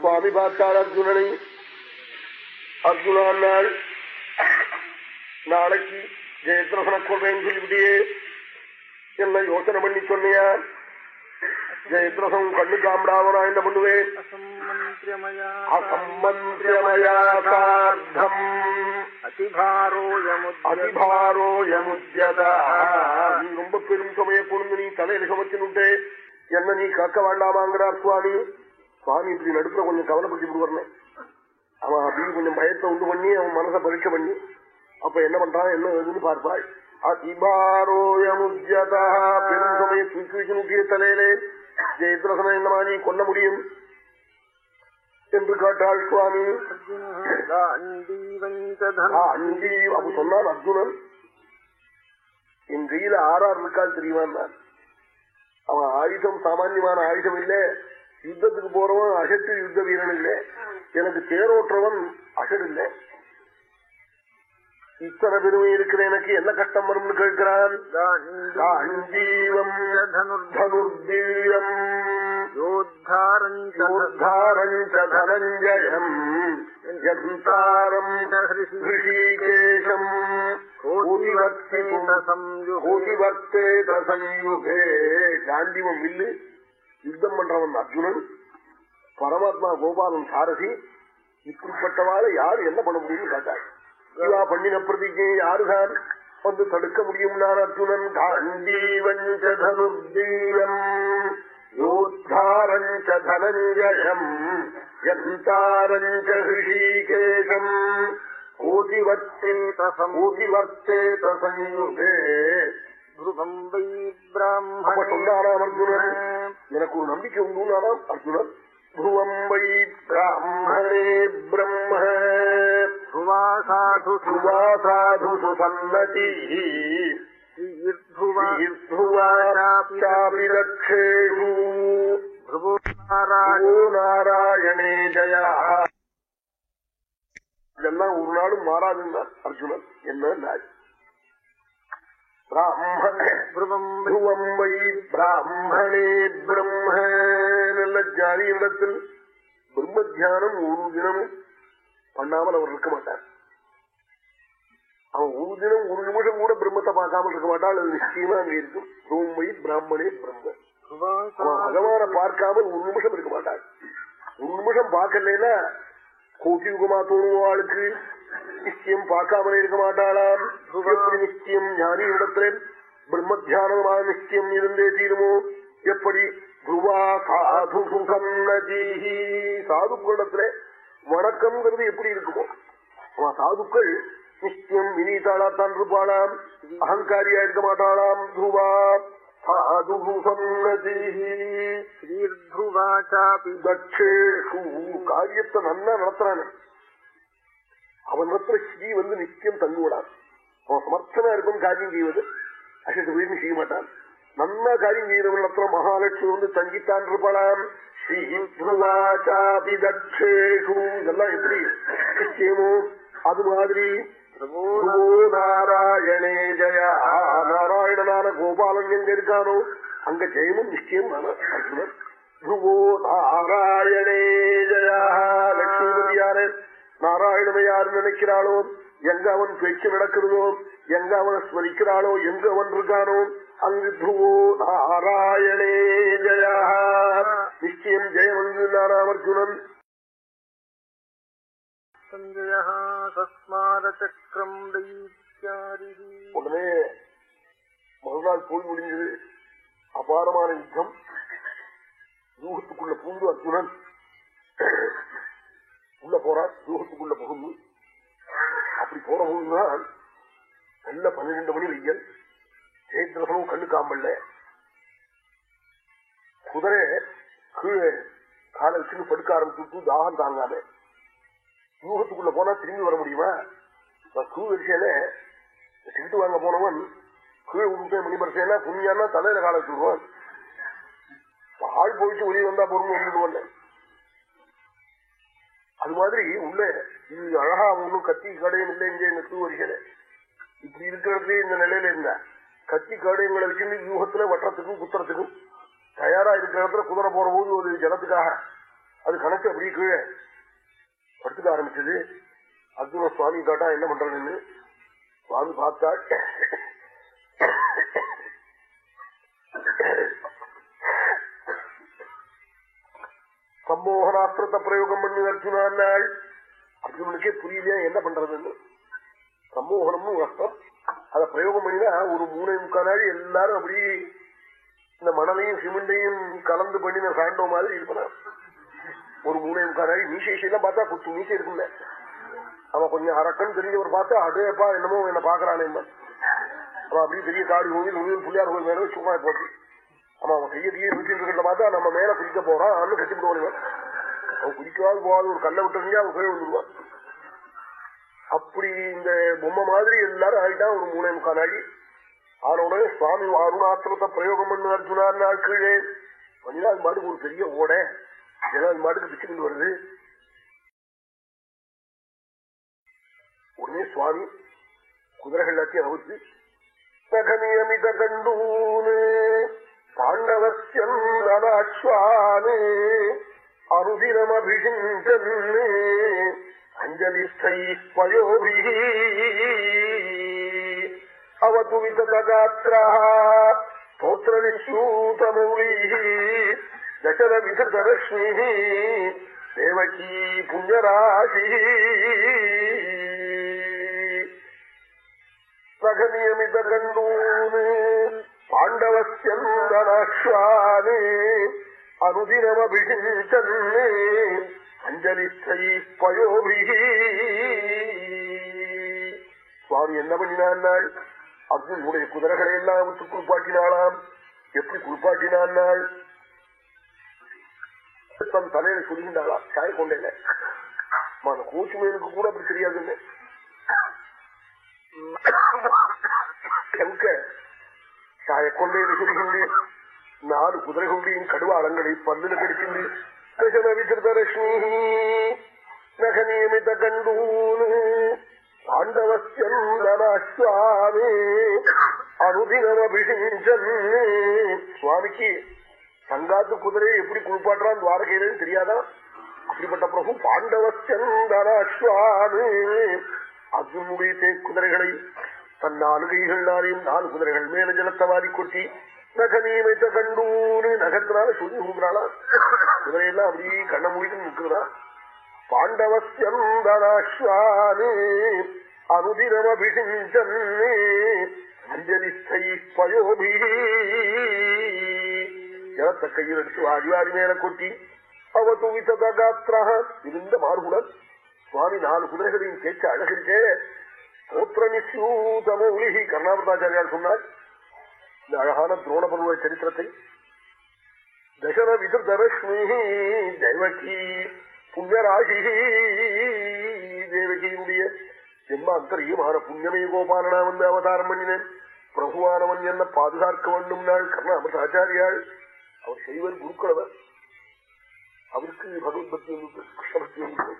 சுவாமி பார்த்தார் அர்ஜுனனை. அர்ஜுனா நாள் நாளைக்கு ஜெயத்ரசன கொள்றேன்னு சொல்லிவிட்டியே என்ன யோசனை பண்ணி சொன்னியா? ஜெயத்ரசம் கண்ணு காமிடாம என்ன பண்ணுவேன் அசம்மந்திரமயா நீ ரொம்ப பெரும் சுமைய கொண்டு நீ தலையில சுமத்தினுட்டே என்ன நீ காக்க வேண்டாமாங்கிறார் சுவாமி. சுவாமி இப்படி நடுப்புல கொஞ்சம் கவலைப்பட்டு விடுவார்னே அவன் அப்படின்னு கொஞ்சம் பயத்தை உண்டு பண்ணி அவன் மனசை பரீட்சை பண்ணி அப்ப என்ன பண்றான் என்ன ஏதுன்னு பார்ப்பாள். அதிபாரோயமுத்யதா பெரும் சுமையை தூக்கி வைக்கணுட்டிய தலையிலே ஜெயத்ரசன என்னமா நீ கொல்ல முடியும் என்று கேட்டாள் சுவாமி. அப்ப சொன்னான் அர்ஜுனன். என் கையில ஆறாறு இருக்கால் தெரியுமா அவன் ஆயுதம் சாமான்யமான ஆயுதம் இல்ல. யுத்தத்துக்கு போறவன் அசட்டு யுத்த வீரன் இல்ல. எனக்கு தேரோற்றவன் அசடு இல்ல. இத்தனை பெருமை இருக்கிற எனக்கு என்ன கஷ்டம் வரும்னு கேட்கிறான்? ரிஷிகேஷம். காண்டிவம் வில்லு யுத்தம் பண்றவன் அர்ஜுனன். பரமாத்மா கோபாலன் சாரதி. இப்படிப்பட்டவாறு யார் என்ன பண்ண முடியும்னு கேட்டாள் சிவா பண்ணின பிரதிஜை யாருதான்? வந்து தடுக்க முடியும் நான் அர்ஜுனன். காண்டீவன் தனுர்தீயம் யோத்தாரஞ்ச தனஞ்சயம் யந்தாரஞ்ச ஹிஷீகேஷம் எனக்கு ஒரு நம்பிக்கை உண்டு அர்ஜுனன். புருவம்பை பிராமணே பிரம்ம. ध्रुवा साधु துவா சாது சுசன்னதி श्रीर्ध्रुवा ீர்வாச்சாபி ரக்ஷேஷு ध्रुवो नारायण ஓ நாராயணே ஜயா இதெல்லாம் ஒரு நாளும் மாறாதுன்னார் அர்ஜுனன் என்ன பிராமண ध्रुवम् वै துருவம் வை பிராமணே பிரம்ம நல்ல ஜாதியிடத்தில் பிரம்ம தியானம் ஒரு தினமும் பண்ணாமல் அவர் இருக்க மாட்டார். அவன் ஒரு தினம் ஒரு நிமிஷம் கூட பிரம்மத்தை பார்க்காமல் இருக்க மாட்டாள் அது நிச்சயமா அங்க இருக்கும். ரோமை பிராமணே பிரம்ம. பகவான பார்க்காமல் ஒரு நிமிஷம் இருக்க மாட்டாள் ஒரு நிமிஷம் பார்க்கலன்னா கோட்டி யுகமா தோணும் ஆளுக்கு நிச்சயம் பார்க்காமலே இருக்க மாட்டாளாம். எப்படி நிச்சயம்? ஞானி இடத்துல பிரம்ம தியானமா நிச்சயம் இருந்தே தீருமோ? எப்படி? துருவா சாது சுகம் சாதுக்களிடத்துல வணக்கம்ங்கிறது எப்படி இருக்குமோ அவன் சாதுக்கள் நித்தியம் வினீதாளா தான் இருப்பாளாம் அகங்காரியா இருக்க மாட்டாளாம் துருவா. காரியத்தை நல்லா நடத்துறான். அவன் மாத்திர ஸ்ரீ வந்து நித்தியம் தங்குவிடான் அவன் சமர்த்தனா இருக்கும் காரியம் செய்வது. அசட்டு வீடு செய்ய மாட்டான். நல்லா காரியம் செய்யறவன் அப்புறம் மகாலட்சுமி வந்து தங்கித்தான் இருப்பாளாம். ஸ்ரீவாச்சாபிதேஷு இதெல்லாம் எப்படி? நிச்சயமோ அது மாதிரி. நாராயணே ஜய. நாராயணனான கோபாலன் எங்க இருக்கானோ? அங்க ஜெயமும் நிச்சயம் அர்ஜுனர் ധ്രുവോ നാരായണേ ജയ ലക്ഷ്മിപതിയാറ് നാരായണനെ യാർ നനയ്ക്കിറാളോ എങ്ക അവൻ പേച്ച് നടക്കുന്നതോ എങ്ക അവനെ സ്മരിക്കിറാളോ എങ്ക അവൻ இருக்கானோ? அங்கு ധ്രുവോ നാരായണേ ജയ நிச்சயம் ஜெயம் அங்குள்ளாராம் அர்ஜுனன் உடனே மறுநாள் போய் முடிஞ்சது. அபாரமான யுத்தம். யூகத்துக்குள்ள பூந்து அர்ஜுனன் உள்ள போறார். யூகத்துக்குள்ள புகுந்து. அப்படி போற போதுதான் நல்ல பன்னிரெண்டு மணி வெயில் ஜெயத்ரசனும் கண்ணு காம்பல்ல. குதிரை கீழே காலை வச்சுன்னு படுக்க ஆரம்பிச்சுட்டு தாகம் தாங்காம யூகத்துக்குள்ள போனா திரும்பி வர முடியுமா? கீழ் வரிசையில டிக்கெட் வாங்க போனவன் கீழே விட்டு மணி பரிசைனா தலையில கால வச்சுடுவான் ஆள் போயிட்டு வெளியே வந்தா பொறுமை அது மாதிரி உள்ள இது அழகா ஒண்ணும் கத்தி கடையும் இல்லை இங்கே இந்த தூ இப்படி இருக்கிறதுலே இந்த நிலையில இருந்தா கத்தி கடையங்களை வச்சு யூகத்துல வட்டத்துக்கும் குத்துறதுக்கும் தயாரா இருக்கிற இடத்துல குதிரை போற போது ஒரு ஜனத்துக்காக. அது கணக்கு அப்படியே கீழே படுத்துக்க ஆரம்பிச்சது. அர்ஜுன சுவாமி காட்டா என்ன பண்றதுன்னு சுவாமி பார்த்தா சம்மோகனாஸ்திரத்தை பிரயோகம் பண்ணி அர்ஜுனாள் அர்ஜுனனுக்கே புரியலையா? என்ன பண்றதுன்னு. சம்மோகனமும் ஒரு அஸ்திரம் அதை பிரயோகம் பண்ணினா ஒரு மூணை முக்கால் நாள் எல்லாரும் அப்படியே இந்த மணலையும் சிமெண்டையும் கலந்து பண்ணின சாண்டோ மாதிரி இருப்பனா ஒரு மூணை முக்கால் நாள் பார்த்தா குத்து மீசை இருக்குல்ல அவன் கொஞ்சம் அரக்கன் தெரிஞ்சவர் பார்த்தா அடேப்பா என்னமோ என்ன பாக்குறானே அவன் அப்படியே பெரிய காடு கோவில் உயிர் புள்ளியார் கோவில் மேல சும்மா போட்டு ஆமா அவன் கையை கையை வீட்டு பார்த்தா நம்ம மேல குதிக்க போறான் அண்ணன் கட்டி விடுவான் அவன் குதிக்காது போகாது ஒரு கல்லை விட்டுருந்தா அவன் போய் வந்துடுவான் அப்படி இந்த பொம்மை மாதிரி எல்லாரும் ஆகிட்டான் ஒரு மூணே முக்கால் நாளி ஆனோட சுவாமி அருணாசிரத்தை பிரயோகம் பண்ணு அர்ஜுனா நாள் கீழே. பண்ணினா மாடுக்கு ஒரு பெரிய ஓடை. ஏன்னா மாடுக்கு மாட்டுக்கு பிச்சுக்கிட்டு வருது. உடனே சுவாமி குதிரைகள் எல்லாத்தையும் அவுத்து சகநியமித கண்டூனு பாண்டவஸ்யந்தனாஸ்வானே அஞ்சலி ஸ்தை பயோபி அவத்து விததகாத்திரா ஸ்தோத்திரவிஸ்யூதமௌலி தசர விசதரஸ்மி தேவகீ புண்ணியராசி சகநியமித கண்டூன் பாண்டவஸ்யந்தனாஸ்வானே அனுதினமபிஷிஞ்சன்னே அஞ்சலிஸ்தை பயோபி சுவாமி என்ன பண்ணினான் நாள் அர்ஜுனுடைய குதிரைகளை எல்லாம் விட்டு குளிப்பாட்டினாளாம். எப்படி குறிப்பாட்டினாள் தன் தலையில சொல்லிண்டாளா சாய கொண்டேல அந்த கோச்சு மேலுக்கு கூட அப்படி தெரியாதுன்னு. சாய கொண்டையில சொல்லுகின்றேன். நாலு குதிரைகளுடையும் கடுவாளங்களை பல்லுல கடிக்கின்று தசன விசிருதரஷ்மி நக கண்டூன் பாண்டவஸ்யந்தனாஸ்வாமி அனுதினமபிஷிஞ்சன் சுவாமிக்கு சங்காத்து குதிரையை எப்படி குளிப்பாட்டுறான் துவாரகையிலன்னு தெரியாதா? அப்படிப்பட்ட பிரபு பாண்டவஸ்யந்தனாஸ்வாமி அர்ஜுனுடைய தேக்குதிரைகளை தன் நாலு கைகள்னாலையும் நாலு குதிரைகள் மேல ஜலத்தை வாரி கொட்டி நகநீமைத்த கண்டூன்னு நகத்தினால சொல்லி கொடுக்குறாளா குதிரையெல்லாம் அப்படியே கண்ண முடிக்கணும் நிற்கிறா பாண்டவஸ்யந்தனாஸ்வானே அனுதினமபிஷிஞ்சன்னே அஞ்சலிஸ்தை பயோபி ஜலத்தை கையில் எடுத்து வாரி மேல கொட்டி அவ துவித்தகாத்திரா இருந்த மார்புடன் சுவாமி நாலு குதிரைகளையும் கேட்க அழகிருக்கே கோத்திரமிசூதமௌலிகி கர்ணாமிரதாச்சாரியால் சொன்னார். இந்த அழகான துரோணபருவ சரித்திரத்தை தசர விதிர்தரஸ்மி தேவகி புண்ணியராசி தேவகியினுடைய ஜென்ம அந்தரியமான புண்ணியமே கோபாலனா வந்து அவதாரம் பண்ணினேன். பிரபுவானவன் என்ன பாதுகாக்க வேண்டும் நாள் கர்ணாமிரதாச்சாரியாள் அவர் செய்வர் குருக்களவர். அவருக்கு பகவத் பக்தி வந்து கிருஷ்ண பக்தி வந்து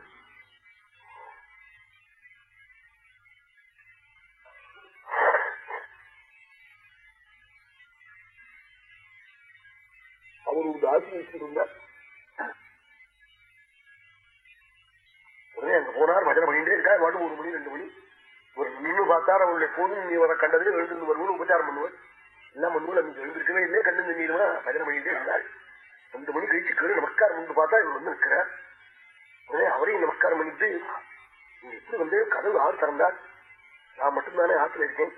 அவர் ஒரு தாசி வச்சிருந்தார். உடனே அங்க போனார் பஜனை பண்ணிட்டே இருக்கா வாட்டு ஒரு மணி ரெண்டு மணி. ஒரு நின்று பார்த்தார் அவருடைய போதும் நீ வர கண்டதே எழுந்து வருவோம் உபச்சாரம் பண்ணுவார். எல்லாம் பண்ணுவோம் அங்கே எழுந்திருக்கவே இல்லை. கண்ணு தண்ணீருமா பஜனை பண்ணிட்டே இருந்தார். ரெண்டு மணி கழிச்சு கேடு நமஸ்காரம் வந்து பார்த்தா இவர் வந்து நிற்கிறார். உடனே அவரையும் நமஸ்காரம் பண்ணிட்டு எப்படி வந்து கதவு ஆறு திறந்தார் நான் மட்டும்தானே ஆற்றுல இருக்கேன்.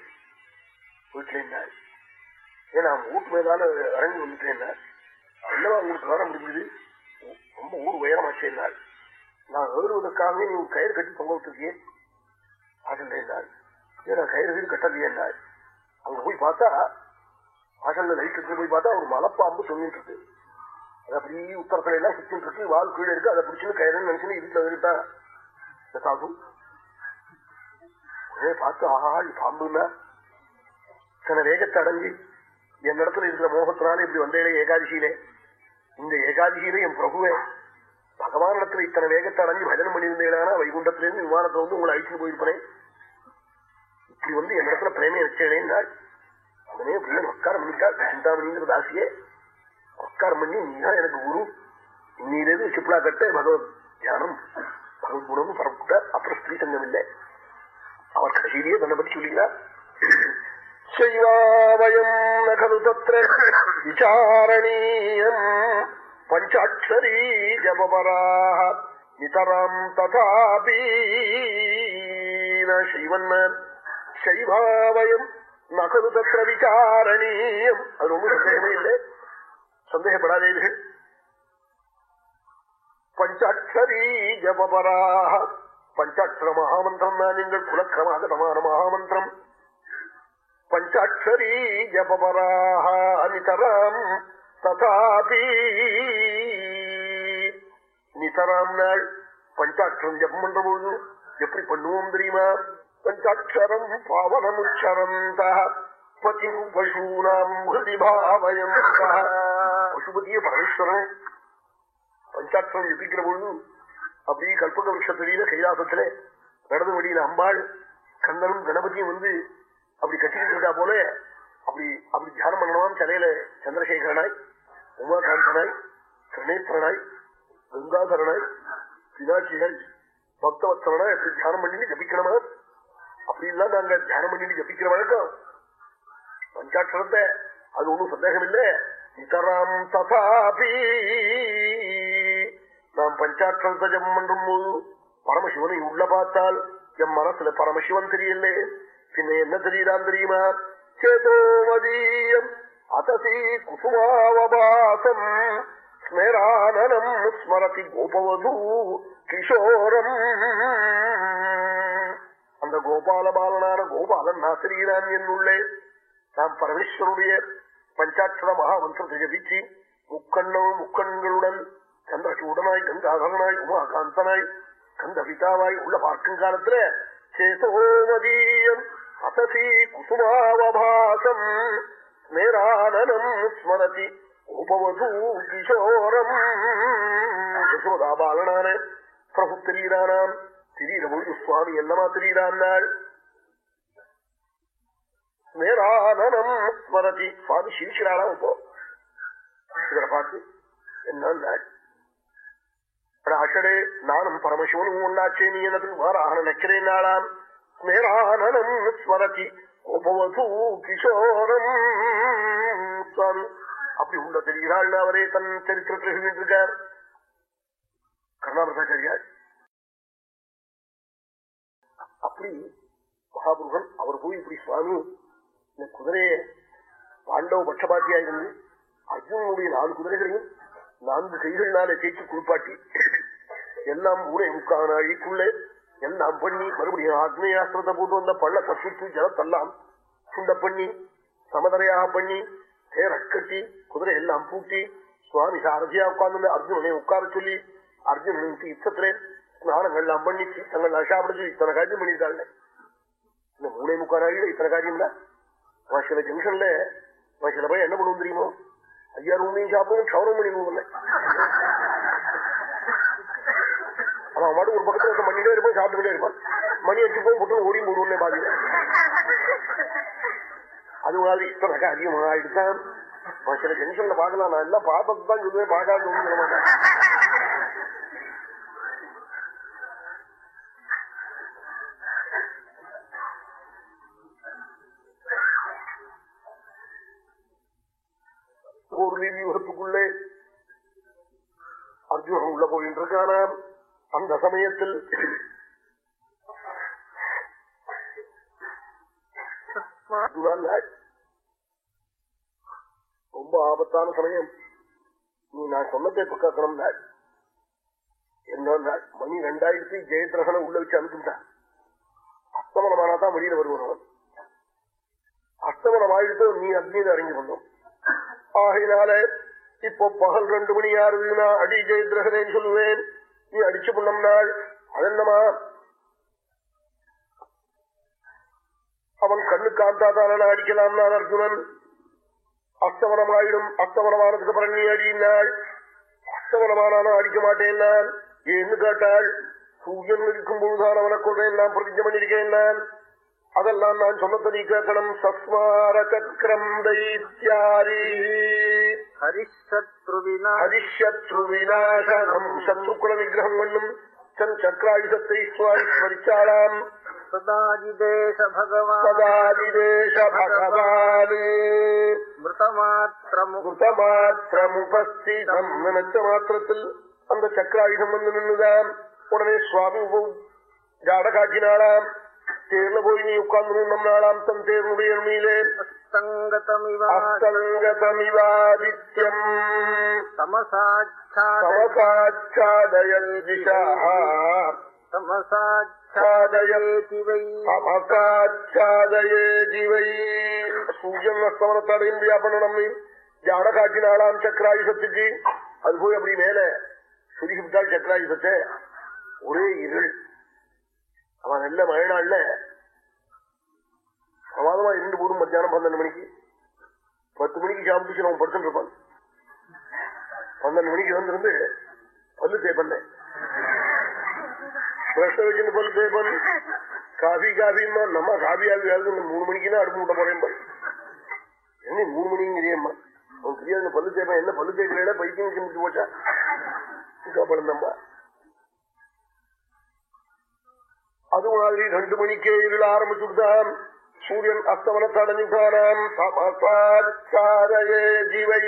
வீட்டுல இருந்தார் ஏன்னா வீட்டு மேலான இறங்கி வந்துட்டேன் என்னவா உங்களுக்கு வர முடிஞ்சது ரொம்ப ஊர் உயரமாச்சு என்னால் நான் ஏறுவதற்காகவே நீ கயிறு கட்டி தொங்க விட்டுருக்கேன் வாசல்ல இருந்தால் நான் கயிறு கீழ் கட்டலையே என்னால் அங்க போய் பார்த்தா வாசல்ல லைட் எடுத்து போய் பார்த்தா ஒரு மலப்பாம்பு சொல்லிட்டு இருக்கு அது அப்படியே உத்தரத்துல எல்லாம் சுத்திட்டு இருக்கு வால் கீழே இருக்கு. அதை பிடிச்சுன்னு கயிறுன்னு நினைச்சுன்னு இருட்டுல இருட்டா இந்த சாது உடனே பார்த்து ஆஹா இது பாம்புன்னா? தன வேகத்தை அடைஞ்சு என் இடத்துல இருக்கிற மோகத்தினால இப்படி வந்தேனே ஏகாதசியிலே. இந்த ஏகாதசியில என் பிரபுவே பகவானிடத்துல இத்தனை வேகத்தை அடைஞ்சு பஜனை பண்ணியிருந்தேனா வைகுண்டத்திலிருந்து விமானத்தை வந்து உங்களை அழிச்சு போயிருப்பேன். இப்படி வந்து என்னிடத்துல பிரேமையை வச்சேனேன்னா அவனே பிள்ளை நமஸ்காரம் பண்ணிட்டா சிந்தாமணிங்கிற தாசியே. நமஸ்காரம் பண்ணி நீதான் எனக்கு குரு. இன்னிலிருந்து சிப்லா கட்ட பகவத் தியானம். பகவத் குணம் பரப்பிட்டார். அப்புறம் ஸ்ரீ சங்கம் இல்லை. அவர் கடைசியிலேயே தன்னை பற்றி சொல்லிக்கிறார் செய்வாவயம் நகலு தத்திர விசாரணீயம் பஞ்சாட்சரீ ஜபபராக நிதராம் ததாபீன சைவன்னர் சைவாவயம் நகரு தத்திர விசாரணீயம். அது ரொம்ப சந்தேகமே இல்லை. சந்தேகப்படாதீர்கள் பஞ்சாட்சரீ ஜபபராக பஞ்சாட்சர மகாமந்திரம் தான் நீங்கள் குலக்கிரமாகதமான மகாமந்திரம். பஞ்சாட்சரீ ஜபபராக அனிதராம் ததாபி நிதராம் நாள் பஞ்சாட்சரம் ஜபம் பண்ற பொழுது எப்படி பண்ணுவோம் தெரியுமா பஞ்சாட்சரம் பாவனமுச்சரம் பதி பசூனாம் ஹிபாவயம் பாவயம் பசுபதிய பரமேஸ்வரன் பஞ்சாட்சரம் ஜபிக்கிற பொழுது அப்படி கல்பக விஷத்தில கைலாசத்துல நடந்து வழியில அம்பாள் கந்தனும் கணபதியும் வந்து அப்படி கட்டிக்கிட்டு இருக்கா போல அப்படி அப்படி தியானம் பண்ணணும் சிலையில சந்திரசேகரனாய். உமாகாந்தனாய் திரிநேத்திரனாய் கங்காதரனாய் பினாட்சிகள் பக்தவத்சரனாய் அப்படி தியானம் பண்ணிட்டு ஜபிக்கணுமா? அப்படி எல்லாம் நாங்க தியானம் பண்ணிட்டு ஜபிக்கிற வழக்கம். பஞ்சாட்சரத்தை அது ஒண்ணும் சந்தேகம் இல்லை இத்தராம் ததாபி நாம் பஞ்சாட்சரத்தை ஜபம் பண்றும் போது பரமசிவனை உள்ள பார்த்தால் என் மனசுல பரமசிவன் தெரியல பின்ன என்ன தெரியுதான் தெரியுமா? சேதோமதீயம் அதசி குசுமாவபாசம் ஸ்மரானனம் ஸ்மரதி கோபவது கிஷோரம் அந்த கோபால பாலனான கோபாலன் நாசிரியான் என்னுள்ளே. நாம் பரமேஸ்வருடைய பஞ்சாட்சர மகாமந்திரத்தை ஜபிச்சு முக்கண்ணம் முக்கண்களுடன் சந்திரசூடனாய் கங்காதரனாய் உமாகாந்தனாய் கந்த பிதாவாய் உள்ள பார்க்கும் காலத்துல சேதோமதீயம் அசசி குசுமாவபாசம். ஸ்மேரானனம் ஸ்மரதி. உபவது கிஷோரம் யசோதா பாலனான பிரபு தெரிகிறானாம் திடீர பொழுது சுவாமி என்னமா தெரிகிறான்னாள் ஸ்மேரானனம் ஸ்மரதி. சுவாமி சிரிக்கிறாளாம் இப்போ. இவரை பார்த்து என்னாள் ராஷடே நானும் பரமசிவனும் ஒன்னாச்சே நீ எனது மாறாக நினைக்கிறேன் நாளாம் ஸ்மேரானனம் ஸ்மரதி. உபவது கிஷோரம் சுவாமி அப்படி உள்ள தெரிகிறாள் அவரே தன் சரித்திரத்தில் இருக்கார் கருணாமிரதாச்சாரியார் அப்படி மகாபுருகன் அவர் போய் இப்படி சுவாமி இந்த குதிரையை பாண்டவ பட்சபாத்தியா இருந்து அர்ஜுனனுடைய நாலு குதிரைகளையும் நான்கு கைகள்னால தேய்ச்சி குளிப்பாட்டி எல்லாம் ஊரை முக்கான நாழிக்குள்ளே எல்லாம் பண்ணி? மறுபடியும் ஆக்னேயாஸ்திரத்தை போட்டு வந்த பள்ள தப்பித்து ஜலத்தெல்லாம் சுண்ட பண்ணி சமதரையாக பண்ணி தேரக்கட்டி குதிரை எல்லாம் பூட்டி சுவாமி சாரதியா உட்கார்ந்து அர்ஜுனனை உட்கார சொல்லி அர்ஜுனனுக்கு யுத்தத்திலே ஸ்நானங்கள் எல்லாம் பண்ணி தங்கள் அஷாப்படுத்தி இத்தனை காரியம் பண்ணியிருக்காங்க இந்த மூணே முக்கால் நாளில இத்தனை காரியம் தான் சில ஜங்ஷன்ல சில பையன் என்ன பண்ணுவோம் தெரியுமோ? ஐயா ரூமையும் சாப்பிடுவோம் ஷவரம் பண்ணிடுவோம் அவன் மாட்டு ஒரு பக்கத்துல பண்ணிட்டே இருப்பான் சாப்பிட்டுக்கிட்டே இருப்பான். மணி அடிச்சு போய் புட்டு ஓடி மூடுவோம் பாதி அது மாதிரி இத்தனை அதிகமாக ஆயிடுதான் சில ஜங்ஷன்ல பாக்கலாம் நான் எல்லாம் பார்த்தது தான் சொல்லுவேன் பார்க்காது சொல்ல மாட்டேன். அந்த சமயத்தில் ரொம்ப ஆபத்தான சமயம். நீ நான் சொன்னதை பக்கணும் என்ன மணி ரெண்டாயிரத்தி ஜெயத்ரகனை உள்ள வச்சு அனுப்பிட்டான் அஸ்தமனமானாதான் வெளியில வருவன் அஸ்தமனம் ஆயிடுத்து நீ அக்னியில இறங்கி வந்தோம். ஆகையினால இப்போ பகல் ரெண்டு மணி ஆறுதுன்னா அடி ஜெயத்ரகனேன்னு சொல்லுவேன். நீ அடிச்சு பண்ணம்னாள் அதென்னமா அவன் கண்ணு காந்தாதான அடிக்கலாம் நான் அர்ஜுனன் அஸ்தவனமாயிடும் அஸ்தவனமானதுக்கு அப்புறம் நீ அடியினாள் அஸ்தவனமானாலும் அடிக்க மாட்டேன் நான் ஏன்னு கேட்டாள் சூரியன் இருக்கும் பொழுதுதான் அவனை கொள்றேன் நான் பிரதிஜம் பண்ணிருக்கேன் நான் அதெல்லாம் நான் சொன்னதை நீ கேட்கணும் சஸ்மார சக்கரம் தைத்தியாரீ ஹரிஷத்ரு ஹரிஷத்ரு விநாசனம் சத்ருக்குல விக்கிரகம் பண்ணும் தன் சக்கராயுதத்தை ஸ்மரிச்சாளாம் சதாதிதேச பகவான் மிருதமாத்திரமு முகமாத்திரமுபஸ்திதம் நினைச்ச மாத்திரத்தில் அந்த சக்கராயுதம் வந்து நின்றுதான் உடனே சுவாமி ஜாட காட்டினாளாம் தேர்ல போய் நீ உட்கார்ந்து நாளாம் தன் தேர்னுடைய சங்கதமிவ அஸ்தங்கதமிவாதித்யம் சமசாச்சாதயல் திசா தமசாச்சாதயேதி வை சமசாச்சாதயே ஜீவை சூரியன் அஸ்தமனத்தடையும் பண்ணணும் நீ. ஜாட காட்டினாளாம் சக்கராயுசத்துக்கு. அது போய் அப்படி மேல சுருகி விட்டால் சக்கராயுசத்தை ஒரே இருள் அவன் நல்ல மழை நாள்ல இரண்டு இருந்து போடும் மத்தியானம் பன்னெண்டு மணிக்கு பத்து மணிக்கு சாப்பிட்டு அவன் படுத்துட்டு இருப்பான் பன்னெண்டு மணிக்கு வந்திருந்து பல்லு தேப்பண்ண பிரஷ்ன வச்சுன்னு பல்லு தேப்பன் காஃபி காஃபிமா நம்ம காஃபி ஆகி மூணு மணிக்குன்னா அடுப்பு மூட்டை போறேன் என்ன மூணு மணிங்கிறியம்மா அவன் தெரியாது பல்லு தேய்ப்பா என்ன பல்லு தேய்க்கிறேன் பைத்தியம் வச்சு முடிச்சு போச்சா பழந்தம்மா அது மாதிரி ரெண்டு மணிக்கே இருள ஆரம்பிச்சுட்டான் சூரியன் அஸ்தமனத்தை அடைஞ்சுட்டானாம் தமசாரே ஜீவை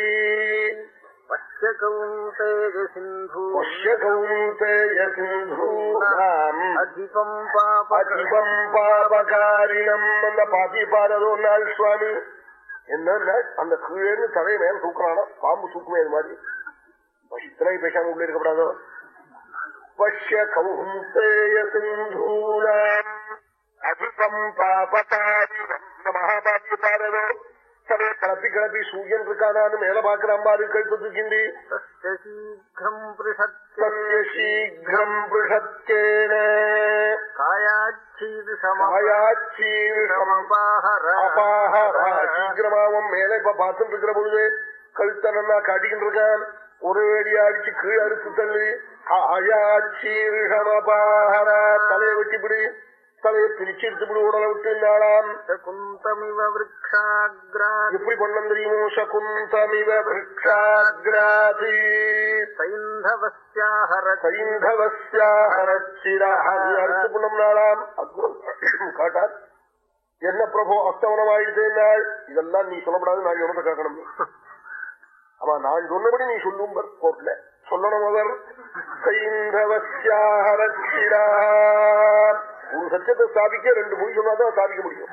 பாபகாரிணம் அந்த பாத்தி பாரதோ நாள் சுவாமி என்னன்னா அந்த கீழேன்னு தலையை மேல தூக்குறானா பாம்பு தூக்குமே அது மாதிரி சித்திரை பேசாம உள்ள இருக்கக்கூடாதோ பஷ்ய கௌசேய சிந்தூராம் அதிபம் பாபதாரி மகாபாபி பாரதோ சபையை கிளப்பி கிளப்பி சூரியன் இருக்கானு மேல பாக்குற அம்பாரு கழுத்து தூக்கிண்டி சீக்கிரம் சீக்கிரமாவும் மேல இப்ப பார்த்துட்டு இருக்கிற பொழுது கழுத்தனா காட்டிக்கிட்டு இருக்கான் ஒரே அடியா அடிச்சு கீழே அறுத்து தள்ளி ஆயாட்சீர்ஷமபாஹரா தலையை வெட்டிப்பிடி. தலையை பிரிச்சு எடுத்துப்படி உடலை விட்டு நாளாம் சகுந்தமிவ விரக்ஷாக்ரா எப்படி பண்ணம் தெரியுமோ? சகுந்தமிவ விரக்ஷாக்ராதி. அடுத்து பண்ணம் நாளாம் காட்டார். என்ன பிரபோ அஸ்தவனம் ஆயிடுச்சு இதெல்லாம் நீ சொல்லப்படாது நான் உனக்கு கேட்கணும். ஆமா நான் சொன்னபடி நீ சொல்லும் கோர்ட்ல சொல்லணும் அவர் ஒரு சத்தியத்தை ஸ்தாபிக்க ரெண்டு மொழி சொன்னாதான் ஸ்தாபிக்க முடியும்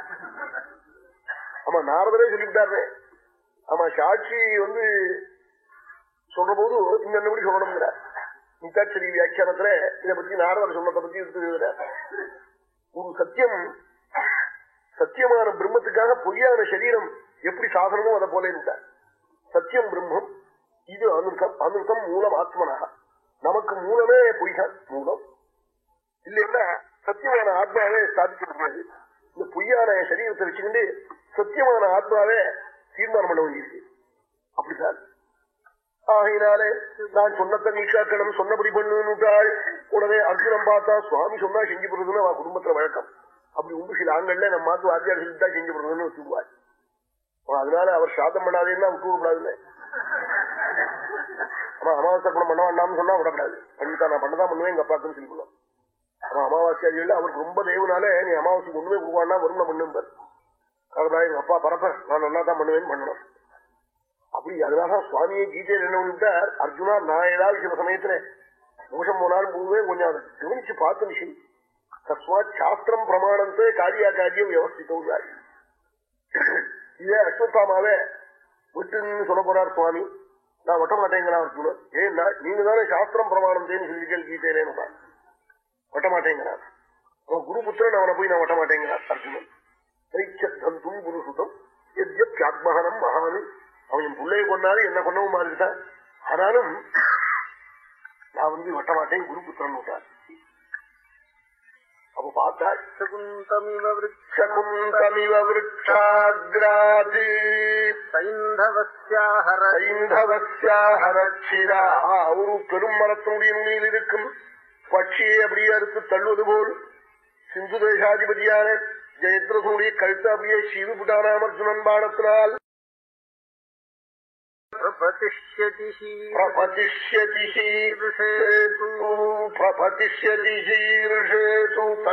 ஆமா நாரதரே சொல்லிவிட்டாரு ஆமா சாட்சி வந்து சொல்ற போது இன்னும் எப்படி சொல்லணுங்கிற நித்தாட்சரி வியாக்கியானத்துல இதை பத்தி நாரதர் சொன்னதை பத்தி எடுத்துக்கிறார் ஒரு சத்தியம் சத்தியமான பிரம்மத்துக்காக பொய்யான சரீரம் எப்படி சாதனமோ அதை போல இருந்தார் சத்தியம் பிரம்மம். இது அமிர்தம். அமிர்தம் மூலம் ஆத்மனாக. நமக்கு மூலமே பொய்கள் மூலம். இல்லைன்னா சத்தியமான ஆத்மாவே சாதிக்க முடியாது இந்த பொய்யான சரீரத்தை வச்சுக்கிட்டு சத்தியமான ஆத்மாவே தீர்மானம் பண்ண வேண்டியிருக்கு. அப்படித்தான். ஆகையினாலே நான் சொன்னத்தை நீ காக்கணும் சொன்னபடி பண்ணுட்டாள் உடனே அர்ஜுனம் பார்த்தா சுவாமி சொன்னா செஞ்சு போடுறதுன்னு அவன் குடும்பத்துல வழக்கம். அப்படி உண்டு சில ஆண்கள்ல நம்ம மாத்து வாத்தியார் தான் செஞ்சு போடுறதுன்னு சொல்லுவாள். அதனால அவர் சாதம் பண்ணாதேன்னா விட்டு விடக்கூடாதுன்னு ஆமா அமாவாசை குணம் பண்ண வேண்டாம்னு சொன்னா விடக்கூடாது. பண்ணிட்டா நான் பண்ணதான் பண்ணுவேன் எங்க அப்பாக்குன்னு சொல்லிக்கணும் ஆமா அமாவாசையாதிகள் அவருக்கு ரொம்ப தெய்வனாலே நீ அமாவாசைக்கு ஒண்ணுமே கொடுவானா வரும் பண்ணும்பார் பண்ணும் அதுதான் எங்க அப்பா பரப்ப நான் நல்லா தான் பண்ணுவேன்னு பண்ணணும். அப்படி அதனால சுவாமியை கீதையில் என்ன பண்ணிட்டார் அர்ஜுனா நான் ஏதாவது சில சமயத்துல மோசம் போனாலும் போதுவே கொஞ்சம் அதை கவனிச்சு பார்த்து விஷயம் தஸ்மாத் சாஸ்திரம் பிரமாணத்தை காரியா காரியம் வியவஸ்தித்தோம் இதை அஸ்வத்தாமாவே விட்டுன்னு சொல்ல போறார் சுவாமி. நான் வட்ட மாட்டேங்கிறான் அர்ஜுனன் ஏன்னா நீங்க தானே சாஸ்திரம் பிரமாணம் தேன்னு சொல்லிருக்கேன் கீதையிலேன்னு வெட்ட மாட்டேங்கிறான் அவன் குருபுத்திரன் அவனை போய் நான் வட்ட மாட்டேங்கிறான் அர்ஜுனன். தைச்சத்தும் குருசுதம் எத்யத்யாத்மகனம் மகானு. அவன் என் பிள்ளைய கொண்டாலும் என்ன கொண்டவும் மாதிரிதான் ஆனாலும் நான் வந்து வெட்ட மாட்டேன் குருபுத்திரன் புத்திரன் விட்டான் അപ്പൊ പാദ്ധാക്ഷകുന്തമിവ വൃക്ഷകുന്തമിവ വൃക്ഷാഗ്രാതി സൈന്ധവസ്യാഹരക്ഷിര. ആ ഒരു പെരുമരത്തിനുடைய ഉള്ളിലിരിക്കും പക്ഷിയെ അപ്പടിയെ അറുത്ത് തള്ളുവതുപോൽ സിന്ധുദേശാധിപതിയാണ് ജയദ്രഥനുடைய കഴുത്ത അപ്പിയെ ശീവിപുട്ടാനാമർജുനൻ ബാണത്തിനാൽ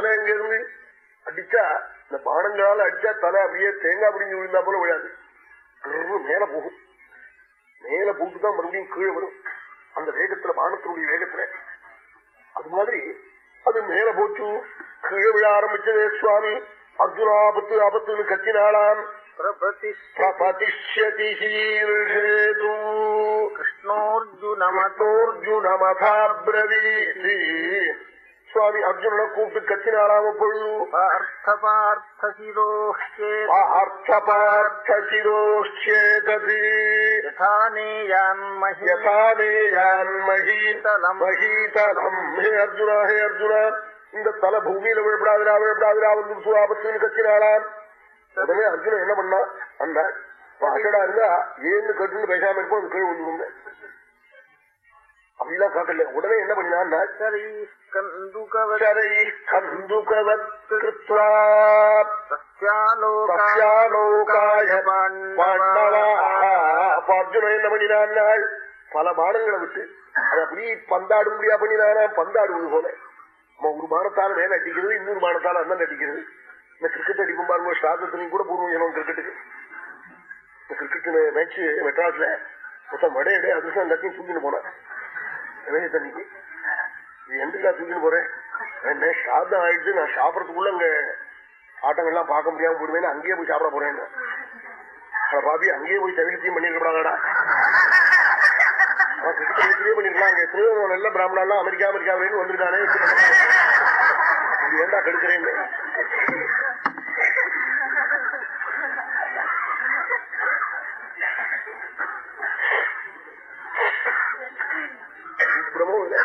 அங்கிருந்து அடிச்சா இந்த பானங்களால அடிச்சா தலை அப்படியே தேங்காய் பிடிஞ்சு விழுந்தா போல விழாது. மேல போகும். மேல போட்டுதான் மறுபடியும் கீழே வரும். அந்த வேகத்துல பானத்தினுடைய வேகத்துல. அது மாதிரி அது மேல போச்சு. கீழே விழ ஆரம்பிச்சதே சுவாமி. அர்ஜுனா ஆபத்து ஆபத்துன்னு கத்தினாளாம். பிரபதிஷதிஷீர்ஷேது கிருஷ்ணோர்ஜுனமதோர்ஜுனமதாபிரவீதி சுவாமி அர்ஜுனனை கூப்பிட்டு கத்தினாராம பொழுது அர்ஜுனா ஹே அர்ஜுனா இந்த தலை பூமியில விழப்படாதிரா விழப்படாதிரா வந்து ஆபத்துன்னு கத்தினாளான் உடனே அர்ஜுனன் என்ன பண்ணா? அந்த அசடா இருந்தா ஏன்னு கேட்டுன்னு பேசாம இருப்போம் அது கீழே விழுந்து அப்படிலாம் காட்டல உடனே என்ன பண்ணினா அர்ஜுனன் என்ன பண்ணினான் பல பானங்களை விட்டு அத அப்படி பந்தாடும்படியா பண்ணினானா பந்தாடுவது போல. ஒரு மானத்தால மேல அடிக்கிறது இன்னொரு பானத்தால அண்ணன் அடிக்கிறது. இந்த கிரிக்கெட் அடிக்கும் பாருங்க ஸ்ராதத்திலையும் கூட பூர்வம் சொல்லுவோம் கிரிக்கெட்டுக்கு இந்த கிரிக்கெட் மேட்ச் மெட்ராஸ்ல மொத்தம் மடையடே அதுதான் எல்லாத்தையும் தூக்கிட்டு போனேன் இளைய தண்ணிக்கு இது எந்துக்கா தூக்கிட்டு போறேன்? என்ன சாதம் ஆயிடுச்சு நான் சாப்பிடறதுக்குள்ள அங்க ஆட்டங்கள்லாம் பார்க்க முடியாம போடுவேன் அங்கேயே போய் சாப்பிட போறேன் பாபி அங்கேயே போய் தவிர்த்தியும் பண்ணிருக்கக்கூடாதா கிரிக்கெட் பண்ணிருக்கலாம் அங்க எத்தனையோ நல்ல பிராமணா அமெரிக்கா அமெரிக்கா வந்திருக்கானே. ஏண்டா கெடுக்கிறேன்னு பிரமோ இல்லை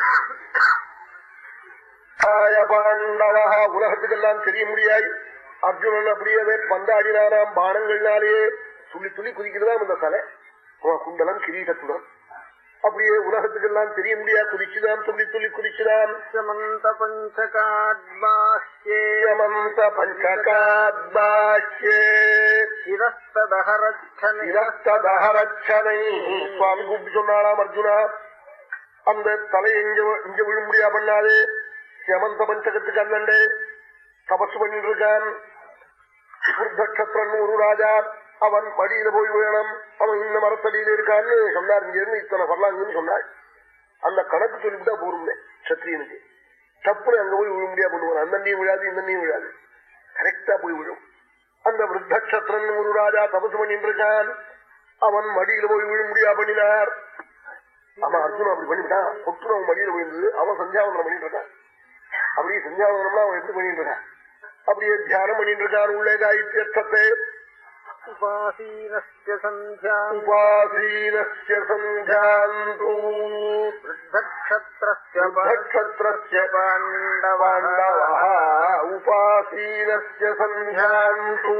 பாண்டவா உலகத்துக்கெல்லாம் தெரிய முடியாது அர்ஜுனன் அப்படியே பந்தாடினாராம் பானங்கள்னாலேயே துள்ளி துள்ளி குதிக்கிறதா இந்த தலை குண்டலம் கிரீடத்துடன். அப்படியே உலகத்துக்கெல்லாம் தெரிய முடியா குதிச்சுதான் துள்ளி துள்ளி குதிச்சுதான் சமந்த பஞ்சகாத்பாஹ்யே யமந்த பஞ்சகாத்பாஹ்யே சிரஸ்ததஹரச்சனை. இரத்ததஹரச்சனை சுவாமி கூப்பிட்டு சொன்னாராம் அர்ஜுனா. அந்த தலை எங்க இங்க விழும்படியா பண்ணாதே. ஹேமந்த பஞ்சகத்துக்கு அண்ணன் தபசு பண்ணிட்டு இருக்கான் புர்தக்ஷத்திரன் ஒரு ராஜா அவன் மடியில போய் வேணும் அவன் இந்த மரத்தடியில இருக்கான்னு சொன்னார் இங்க இருந்து இத்தனை வரலாங்கன்னு சொன்னாள் அந்த கணக்கு சொல்லிவிட்டா போருமே சத்திரியனுக்கு தப்புன்னு அங்க போய் விழ முடியா பண்ணுவான் அந்தண்டையும் விழாது இந்தண்டையும் விழாது கரெக்டா போய் விழும் அந்த விருத்தக்ஷத்திரன் ஒரு ராஜா தபசு பண்ணிட்டு இருக்கான் அவன் மடியில போய் விழ முடியா பண்ணினார் ஆமா அர்ஜுன் அப்படி பண்ணிவிட்டான் பொட்டு மடியில போயிருந்தது அவன் சந்தியாவந்தனம் பண்ணிட்டு இருக்கான் அப்படியே சந்தியாவந்தனம்னா அவன் எப்படி பண்ணிட்டு இருக்கான் அப்படியே தியானம் பண்ணிட்டு இருக்கான் உள்ளே காயத்தியர்த்தத்தை உபாசீனஸ்ய சந்தியாம் உபாசீனஸ்ய சந்தியாந்தூ वृद्धक्षत्रस्य वृद्धक्षत्रस्य पाण्डवः पाण्डवः उपासीनस्य सन्ध्यान्तु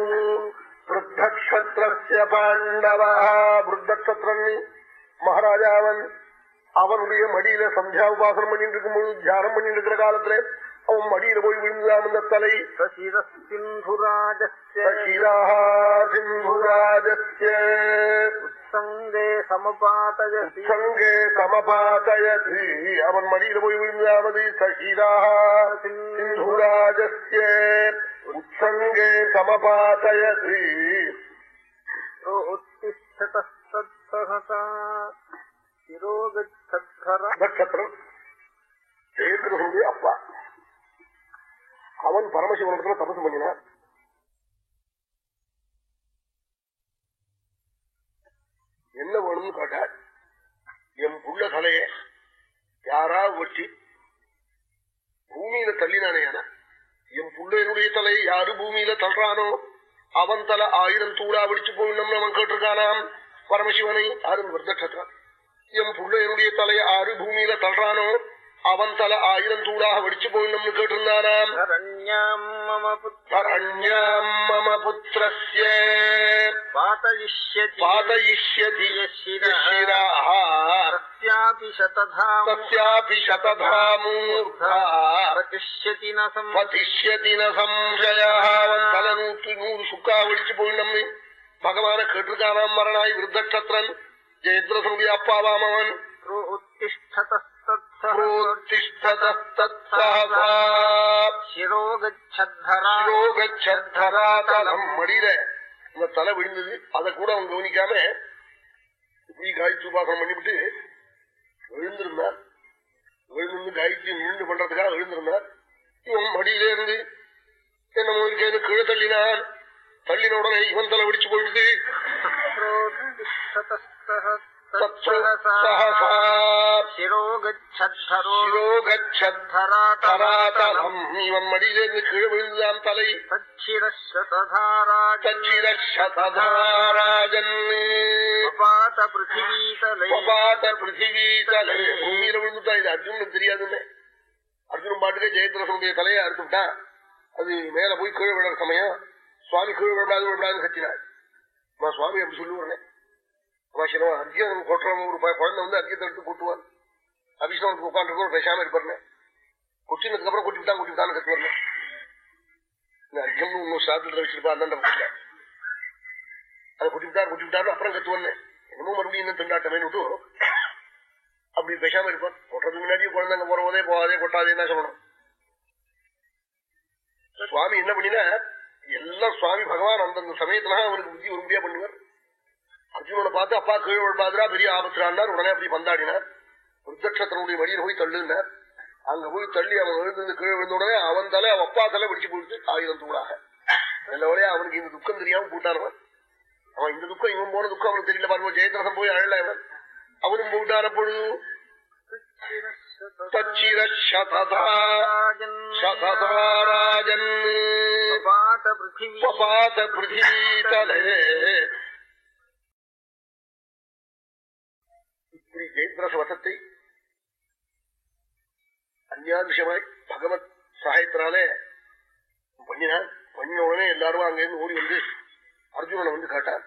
वृद्धक्षत्रस्य பாண்டவः விருத்தக்ஷத்திரன் மகாராஜாவன் அவனுடைய மடியில சந்தியா உபாசனம் பண்ணிட்டு இருக்கும் பொழுது தியானம் பண்ணிட்டு இருக்கிற காலத்துல அவன் மடியில போய் விழுந்தாம் இந்த தலை. சங்கே சமபாத்தயது அவன் மடியில போய் விழுந்தாமது சிந்துராஜஸ்ய உத்சங்கே சமபாத்தயது நட்சத்திரம் ஜெயகிரகனுடைய அப்பா அவன் பரமசிவனத்துல தபசு பண்ணினான் என்ன வேணும்னு கேட்டாள் என் புள்ள தலைய யாரா வெட்டி பூமியில தள்ளினானே என். புள்ளையனுடைய தலையை யாரு பூமியில தள்ளுறானோ அவன் தலை ஆயிரம் தூளா வெடிச்சு போயிடணும்னு அவன் கேட்டிருக்கானாம். பரமசிவனை யாரும் விருத்தக்ஷத்தான் എം പുള്ളയുടെ തലയെ ആര് ഭൂമിയിലെ തളറാനോ? അവൻ തല ആയിരം തൂളാഹ വടിച്ചു പോയി നമ്മൾ കേട്ടിരുന്നാനാംഷ്യതി തല നൂറ്റി നൂറ് ശുക്കാഹ വടിച്ചു പോയി നമ്മി ഭഗവാനെ കേട്ടിരുന്നാണാം മരണായി വൃദ്ധക്ഷത്രൻ. ജയദ്രഥന്റെ അപ്പാവാമവൻ ശിരോഗരാതലം മടിയിലെ இந்த தலை விழுந்தது. அதை கூட அவன் கவனிக்காம இப்படி காயத்ரி உபாசனம் பண்ணிவிட்டு எழுந்திருந்தார். எழுந்திருந்து காயத்ரி நின்று பண்றதுக்காக எழுந்திருந்தார். இவன் மடியில இருந்து என்னமோ இருக்கேன்னு கீழே தள்ளினான். தள்ளின உடனே இவன் தலை வெடிச்சு போயிடுது. இவன் மடியிலிருந்து கீழே விழுந்தான் தலை சதாராஜன் பாத பிருத்திவீதலை பூமியில விழுந்துட்டான் இது அர்ஜுனனுக்கு தெரியாதுன்னு அர்ஜுனன் பாட்டுக்கே ஜெயத்ரசனுடைய தலையை அறுத்துட்டான் அது மேல போய் கீழே விழற சமயம் சுவாமி கீழே விழப்படாது விழப்படாதுன்னு கத்தினாள் நான் சுவாமி அப்படி சொல்லுவேன் அவசியம் அர்ஜுனன் கொட்டுறவன் ஒரு குழந்தை வந்து அர்ஜுனத்தை எடுத்து கொட்டுவான். அபிஷேகத்துக்கு உட்காந்துருக்கோம் பேசாம இருப்பாருன்னு கொட்டினதுக்கு அப்புறம் கொட்டி விட்டான் கொட்டி விட்டான்னு கத்துவாருன்னு இந்த அர்ஜுன் இன்னும் சாப்பிட்டு வச்சிருப்பா அந்த பக்கத்துல அதை கொட்டி விட்டார் கொட்டி விட்டாரு அப்புறம் கத்துவன்னு இன்னும் மறுபடியும் இன்னும் திண்டாட்டமே விட்டு அப்படி பேசாம இருப்பான் கொட்டுறதுக்கு முன்னாடியே குழந்தைங்க போறவதே போதே கொட்டாதே கொட்டாதேன்னு சொல்லணும்? சுவாமி என்ன பண்ணினா எல்லாம் சுவாமி பகவான் அந்தந்த சமயத்துல அவனுக்கு புத்தி உருப்படியா பண்ணுவார். அர்ஜுனனை பார்த்து அப்பா கீழ் பாதுரா பெரிய ஆபத்துறான்னார் உடனே அப்படி பந்தாடினார். ருத்தக்ஷத்தினுடைய வழியில் போய் தள்ளுனார் அங்க போய் தள்ளி அவன் எழுந்து கீழே விழுந்த உடனே அவன் தலை அவன் அப்பா தலை பிடிச்சு போயிடுச்சு. ஆயுதம் தூளாக நல்லவளையா அவனுக்கு இந்த துக்கம் தெரியாம போட்டானவன் அவன். இந்த துக்கம் இவன் போன துக்கம் அவனுக்கு தெரியல. பாருங்க ஜெயதிரசம் போய் அழல அவன் அவனும் போட்டான பொழுது சததாராஜன். பாத பிருத்திவி. பபாத பிருத்திவீதலே இப்படி வசத்தை பகவத் சகாயத்தினாலே பண்ணினான் பண்ணின உடனே எல்லாரும் அங்கிருந்து ஓடி வந்து அர்ஜுனனை வந்து கேட்டார்.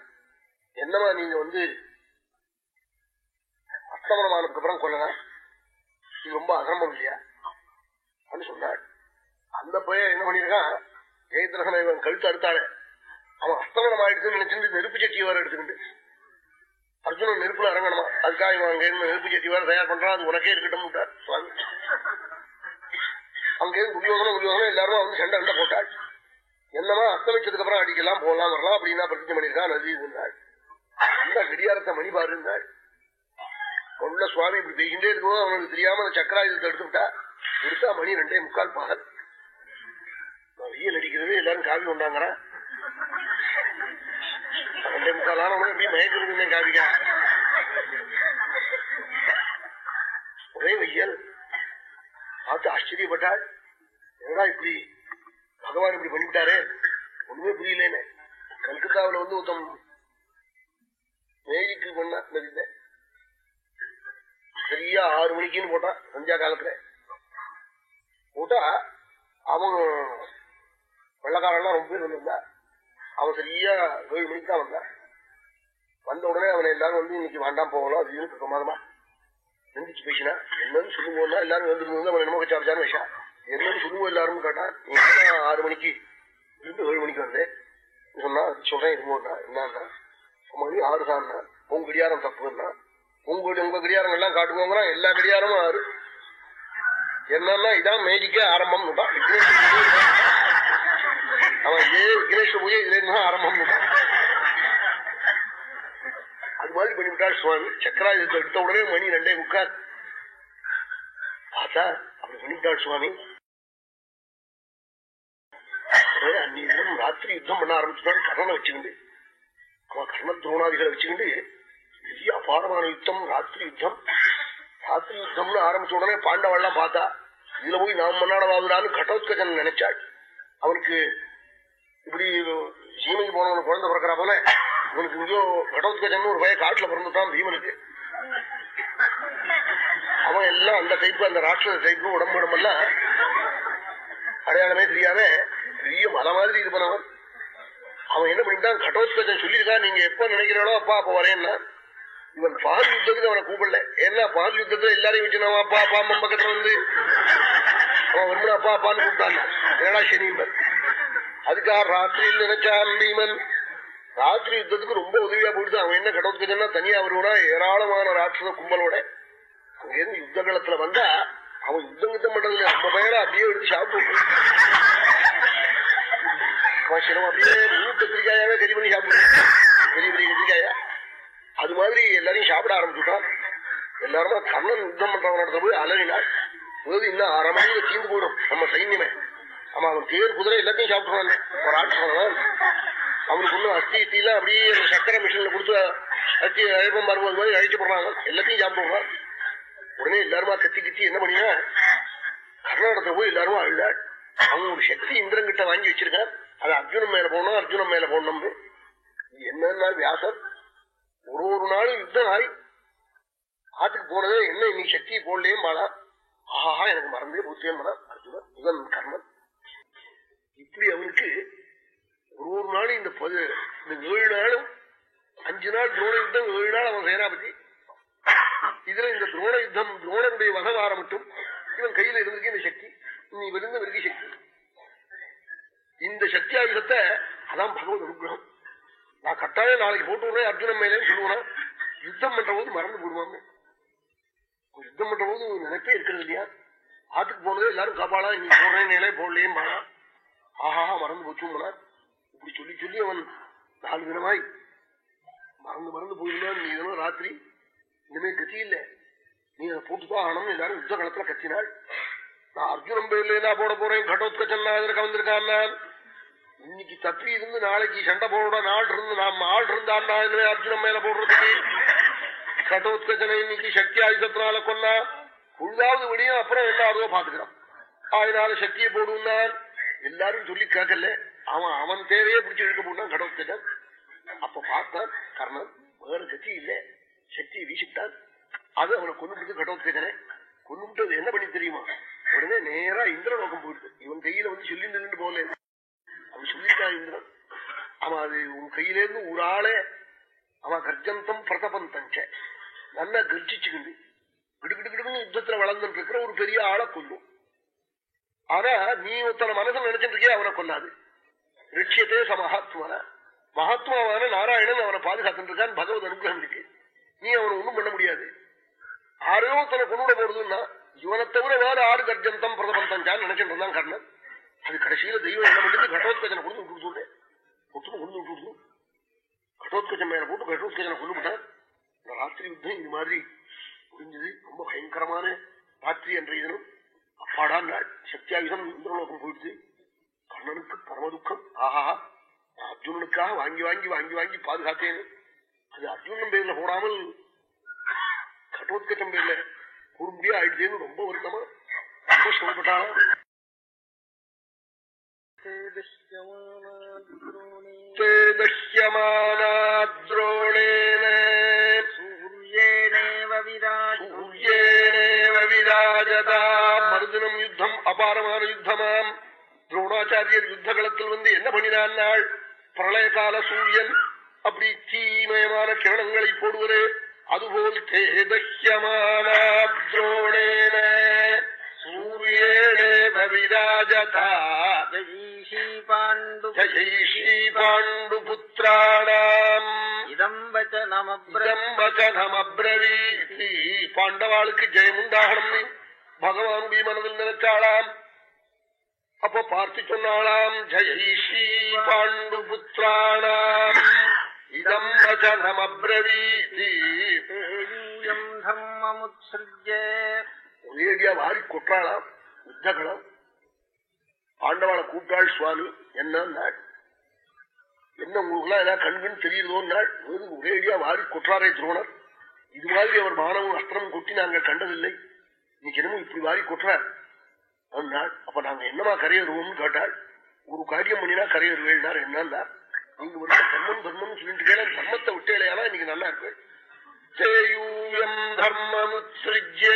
என்னமா நீங்க வந்து அஸ்தமனமானதுக்கு அப்புறம் கொள்ளலாம் இது ரொம்ப அகரமம் இல்லையா? அப்படின்னு சொன்னார். அந்த பையன் என்ன பண்ணிருக்கான் ஜெயதிரசனை இவன் கழுத்து அடுத்தாலே அவன் அஸ்தமனம் ஆயிடுச்சுன்னு நினைச்சிருந்து நெருப்பு சட்டியை வர எடுத்துக்கிட்டு அர்ஜுனன் நெருப்புல இறங்கணுமா? அதுக்காக இவன் அங்க இருந்து நெருப்பு சட்டி வேற தயார் பண்றான். அது உனக்கே இருக்கட்டும் சுவாமி அங்கேருந்து துரியோகனும் துரியோகனும் எல்லாரும் வந்து சண்டை சண்டை போட்டாள். என்னமா அஸ்தமிச்சதுக்கு அப்புறம் அடிக்கலாம் போகலாம் வரலாம் அப்படின்னா பிரதிஜை பண்ணிருக்கான் நதி இருந்தாள் அந்த கடியாரத்தை மணி பாரு இருந்தாள் உள்ள சுவாமி இப்படி பெய்கின்றே இருக்கும் அவனுக்கு தெரியாம அந்த சக்கராயுதத்தை எடுத்து விட்டா. எடுத்தா மணி ரெண்டே முக்கால் பகல். வெயில் அடிக்கிறது எல்லாரும் காவி கொண்டாங்கிறான். ரெண்டே முக்கால் ஆனவனு எப்படி மயக்கிறது காவிக்கா ஒரே வெயில். பார்த்து ஆச்சரியப்பட்டாள். என்னடா இப்படி பகவான் இப்படி பண்ணிவிட்டாரு? ஒண்ணுமே புரியலேன்னு கல்கத்தாவில வந்து ஒருத்தன் மேஜிக்கு பண்ண சரியா ஆறு மணிக்குன்னு போட்டான் சந்தியா காலத்துல. போட்டா அவன் வெள்ளக்காரெல்லாம் ரொம்ப பேர் வந்திருந்தா அவன் சரியா ஏழு மணிக்கு தான் வந்தான். வந்த உடனே அவனை எல்லாரும் வந்து இன்னைக்கு வேண்டாம் போகலாம். அது இருக்கு பிரமாதமா நிந்திச்சு பேசினா என்னன்னு சொல்லுவோம்னா எல்லாரும் வந்துருந்து அவன் என்னமோ வச்சாச்சான்னு வச்சான் என்னன்னு சொல்லுவோம் எல்லாரும் கேட்டான் நீ ஆறு மணிக்கு இருந்து ஏழு மணிக்கு வந்தேன் சொன்னா அது சொல்றேன் இருமோன்னா என்னன்னா? மணி ஆறு தான் உங்க கடியாரம் தப்புன்னா உங்க உங்க கடியாரம் எல்லாம் காட்டுவோங்கிறான் எல்லா கடியாரமும் ஆறு. என்னன்னா இதான் மேஜிக்கே ஆரம்பம் அவன் இதே விக்னேஸ்வர பூஜை இதுல இருந்து ஆரம்பம். அது மாதிரி பண்ணிவிட்டாள் சுவாமி. சக்கராயுதத்தை எடுத்த உடனே மணி ரெண்டே முக்கால். பார்த்தா அப்படி பண்ணிவிட்டாள் சுவாமி. அந்நியம் ராத்திரி யுத்தம் பண்ண ஆரம்பிச்சுட்டான் கர்ணனை வச்சுக்கிண்டு. அவன் கர்ண துரோணாதிகளை வச்சுக்கிண்டு பெரிய அபாரமான யுத்தம் ராத்திரி யுத்தம். ராத்திரி யுத்தம்னு ஆரம்பிச்ச உடனே பாண்டவெல்லாம் பார்த்தா இதுல போய் நாம் மன்னாடவாதுடான்னு கடோத்கஜன் நினைச்சாள். அவனுக்கு இப்படி சீமைக்கு போனவன குழந்தை பிறக்கிற போல இவனுக்கு இங்கேயோ கடோத்கஜன் ஒரு பையன் காட்டுல பிறந்துட்டான் பீமனுக்கு. அவன் எல்லாம் அந்த டைப்பு அந்த ராட்சத டைப்பு உடம்பு உடம்பெல்லாம் அடையாளமே தெரியாம பெரிய மலை மாதிரி இது பண்ணவன். அவன் என்ன பண்ணிட்டான்? கடோத்கஜன் சொல்லியிருக்கான் நீங்க எப்ப நினைக்கிறாளோ அப்பா அப்ப வரேன்னா. இவன் பால் யுத்தத்துக்கு அவனை கூப்பிடல. ஏன்னா பால் யுத்தத்துல எல்லாரையும் வச்சு நம்ம அப்பா அப்பா அம்மா பக்கத்துல வந்து அவன் வரும்போது அப்பா அப்பான்னு கூப்பிட்டான். ஏடா சனிம்பன் அதுக்காக ராத்திரி நினைச்சான் பீமன் ராத்திரி யுத்தத்துக்கு ரொம்ப உதவியா போயிடுது. அவன் என்ன கடவுத்துக்குன்னா தனியா வருவனா? ஏராளமான ராட்சத கும்பலோட அங்கிருந்து யுத்த காலத்துல வந்தா அவன் யுத்தம் யுத்தம் பண்றதுல நம்ம பேர அப்படியே எடுத்து சாப்பிட்டு அவன் அப்படியே முழு கத்திரிக்காயாவே கறி பண்ணி சாப்பிடுவான். பெரிய பெரிய கத்திரிக்காயா? அது மாதிரி எல்லாரையும் சாப்பிட ஆரம்பிச்சுட்டான். எல்லாருமா கண்ணன் யுத்தம் பண்றவன் நடத்த போய் அலறினாள் போது இன்னும் அரை மணியில தீர்ந்து போயிடும். நம்ம சைன்யமே. ஆமா அவன் தேர் குதிரை எல்லாத்தையும் சாப்பிட்டுருவான். ஒரு ஆட்சிதான் அவனுக்கு இன்னும் அஸ்தி அஸ்திலாம் அப்படியே அந்த சக்கரை மிஷின்ல கொடுத்து அஸ்தி அழைப்பம் அது மாதிரி அழைக்கப்படுறாங்க எல்லாத்தையும் சாப்பிடுவான் உடனே எல்லாருமா கத்தி கத்தி என்ன பண்ணினா கர்நாடகத்தை போய் எல்லாரும் அழுதாள் அவன் ஒரு சக்தி இந்திரன் கிட்ட வாங்கி வச்சிருக்கான். அது அர்ஜுனன் மேல போகணும் அர்ஜுனன் மேல போடணும்னு என்னன்னா வியாசர். ஒரு ஒரு நாளும் யுத்தம் ஆகி ஆத்துக்கு போனதே என்ன இன்னைக்கு சக்தியை போடலையும் மாடா ஆஹா எனக்கு மறந்தே பூத்தியம் பண்ணா அர்ஜுனன். இவன் கர்மன் இப்படி அவனுக்கு ஒரு ஒரு நாளும் இந்த பது இந்த ஏழு நாளும் அஞ்சு நாள் துரோண யுத்தம் ஏழு நாள் அவன் சேனாபதி. இதுல இந்த துரோண யுத்தம் துரோணனுடைய வகவாரம் மட்டும் இவன் கையில இருந்துக்கு இந்த சக்தி. நீ விழுந்த விருதி சக்தி. இந்த சக்தி ஆயுதத்தை அதான் பகவத் அனுகிரகம். நான் கட்டாயம் நாளைக்கு போட்டு விடுறேன் அர்ஜுனன் மேலேன்னு சொல்லுவேன்? யுத்தம் பண்ற போது மறந்து போடுவாங்க. யுத்தம் பண்ற போது நினைப்பே இருக்கிறது இல்லையா? ஆத்துக்கு போனது எல்லாரும் காப்பாளா நீ போடுறேன் போடலையும் போடலையும் பாடா ஆஹா மறந்து போச்சும் இப்படி சொல்லி சொல்லி அவன் நாலு தினமாய் மறந்து மறந்து போயிருந்தான் நீ தினம் ராத்திரி இனிமே கத்தி இல்ல. நீ அதை போட்டுதான் ஆகணும் எல்லாரும் யுத்த காலத்துல கத்தினாள். நான் அர்ஜுனம் பேர்ல என்ன போட போறேன்? கடோத்கச்சன் கலந்திருக்கான் இன்னைக்கு தப்பி இருந்து நாளைக்கு சண்டை போட நாள் இருந்து நாம் ஆள் இருந்தாண்டா இனிமே அர்ஜுனன் மேல போடுறதுக்கு. கடோத்கச்சனை இன்னைக்கு சக்தி ஆயுதத்தினால கொன்னா. உள்ளாவது விடியும் அப்புறம் என்ன ஆகுதோ பாத்துக்கிறான் அதனால சக்தியை போடுவான் எல்லாரும் சொல்லி கேட்கல. அவன் அவன் தேவையே பிடிச்சி இழுக்க போட்டான் கடவுத்கஜன் அப்ப பார்த்தான் கர்ணன் வேற கட்சி இல்ல. சக்தியை வீசிட்டான். அது அவனை கொண்டு கடவுத்கஜனை கொண்டு என்ன பண்ணி தெரியுமா? உடனே நேரா இந்திர நோக்கம் போயிடுது. இவன் கையில வந்து சொல்லி நின்று போகல. அவன் சொல்லிட்டான் இந்திரன். அவன் அது உன் கையிலேருந்து ஒரு ஆளே அவன் கர்ஜந்தம் பிரதபந்தஞ்ச. நல்லா கர்ஜிச்சுக்கிண்டு கிடுகிடுகிடுன்னு யுத்தத்துல வளர்ந்துட்டு இருக்கிற ஒரு பெரிய ஆளை கொல்லும். ஆனா நீ ஒருத்தன மனசுல நினைச்சிட்டு இருக்கே அவனை கொல்லாது. ரிட்சியத்தே ச மகாத்மான மகாத்மாவான நாராயணன் அவனை பாதுகாத்துட்டு இருக்கான் பகவத் அனுகிரகம் இருக்கு. நீ அவனை ஒண்ணும் பண்ண முடியாது. ஆரோ ஒருத்தனை கொண்டு போறதுன்னா இவனை தவிர வேற ஆறு கர்ஜந்தம் பிரதபந்தம் நினைச்சிட்டு இருந்தான் கர்ணன். அது கடைசியில தெய்வம் என்ன பண்ணி கடோத்கஜனை கொண்டு விட்டு விட்டுட்டேன் ஒட்டுமை கொண்டு விட்டு விட்டு கடோத்கஜன் மேல போட்டு கடோத்கஜனை கொண்டு விட்டான் இந்த ராத்திரி யுத்தம் இது மாதிரி முடிஞ்சது. ரொம்ப பயங்கரமான ராத்திரி என்ற இதனும் அப்பாடான் சத்தியாயுதம் இந்திரலோகம் போயிடுச்சு. கண்ணனுக்கு பரமதுக்கம் ஆஹா அர்ஜுனனுக்காக வாங்கி வாங்கி வாங்கி வாங்கி பாதுகாத்தேன். அது அர்ஜுனன் பேர்ல போடாமல் கட்டோத்கட்டம் பேர்ல குறும்பியா ஆயிடுச்சேன்னு ரொம்ப வருத்தமா ரொம்ப சிரமப்பட்டாளா ദ്രോണേന அபாரமான யுத்தமாம் துரோணாச்சாரியர் யுத்த களத்தில் வந்து என்ன பண்ணினான் நாள்? பிரளயகால சூரியன் அப்படி தீமயமான கிரணங்களை போடுவரே அதுபோல் தேதஹ்யமான துரோணேன சூரியேனேவ விராஜதா பாண்டு ஜயைஷீ பாண்டுபுத்திராணாம் இதம் வச்சனமப்ர இதம் வச்சனமப்ரவீதி பாண்டவாளுக்கு ஜெயம் உண்டாகணும் பகவானுடைய மனதில் நினைச்சாளாம் அப்ப பார்த்து சொன்னாளாம் ஜெயைஷீ பாண்டு புத்திராணாம் இதம் வச்சனமப்ரவீதி யூயம் தர்மமுத்ஸ்ருஜ்ய. ஒரேடியா வாரி கொட்டாளாம் யுத்தகலம் பாண்டவாளை கூப்பிட்டாள் சுவாமி என்ன நாள் என்ன உங்களுக்குலாம் ஏதாவது கண்கண் தெரியுதோ நாள் ஒரேடியா வாரி கொற்றாரே துரோணர். இது மாதிரி அவர் மானவும் அஸ்திரம் கொட்டி நாங்கள் கண்டதில்லை. இன்னைக்கு என்னமோ இப்படி வாரி கொட்டுறார். நாள் அப்ப நாங்க என்னமா கரையேறுவோம்னு கேட்டாள் ஒரு காரியம் பண்ணினா கரையேறுவேள்னார் என்னன்னா நீங்க வந்து தர்மம் தர்மம் சொல்லிட்டு கேள தர்மத்தை விட்டு இல்லையானா இன்னைக்கு நல்லா இருக்கு. சேயூயம் தர்மமுத்ஸ்ருஜ்ய.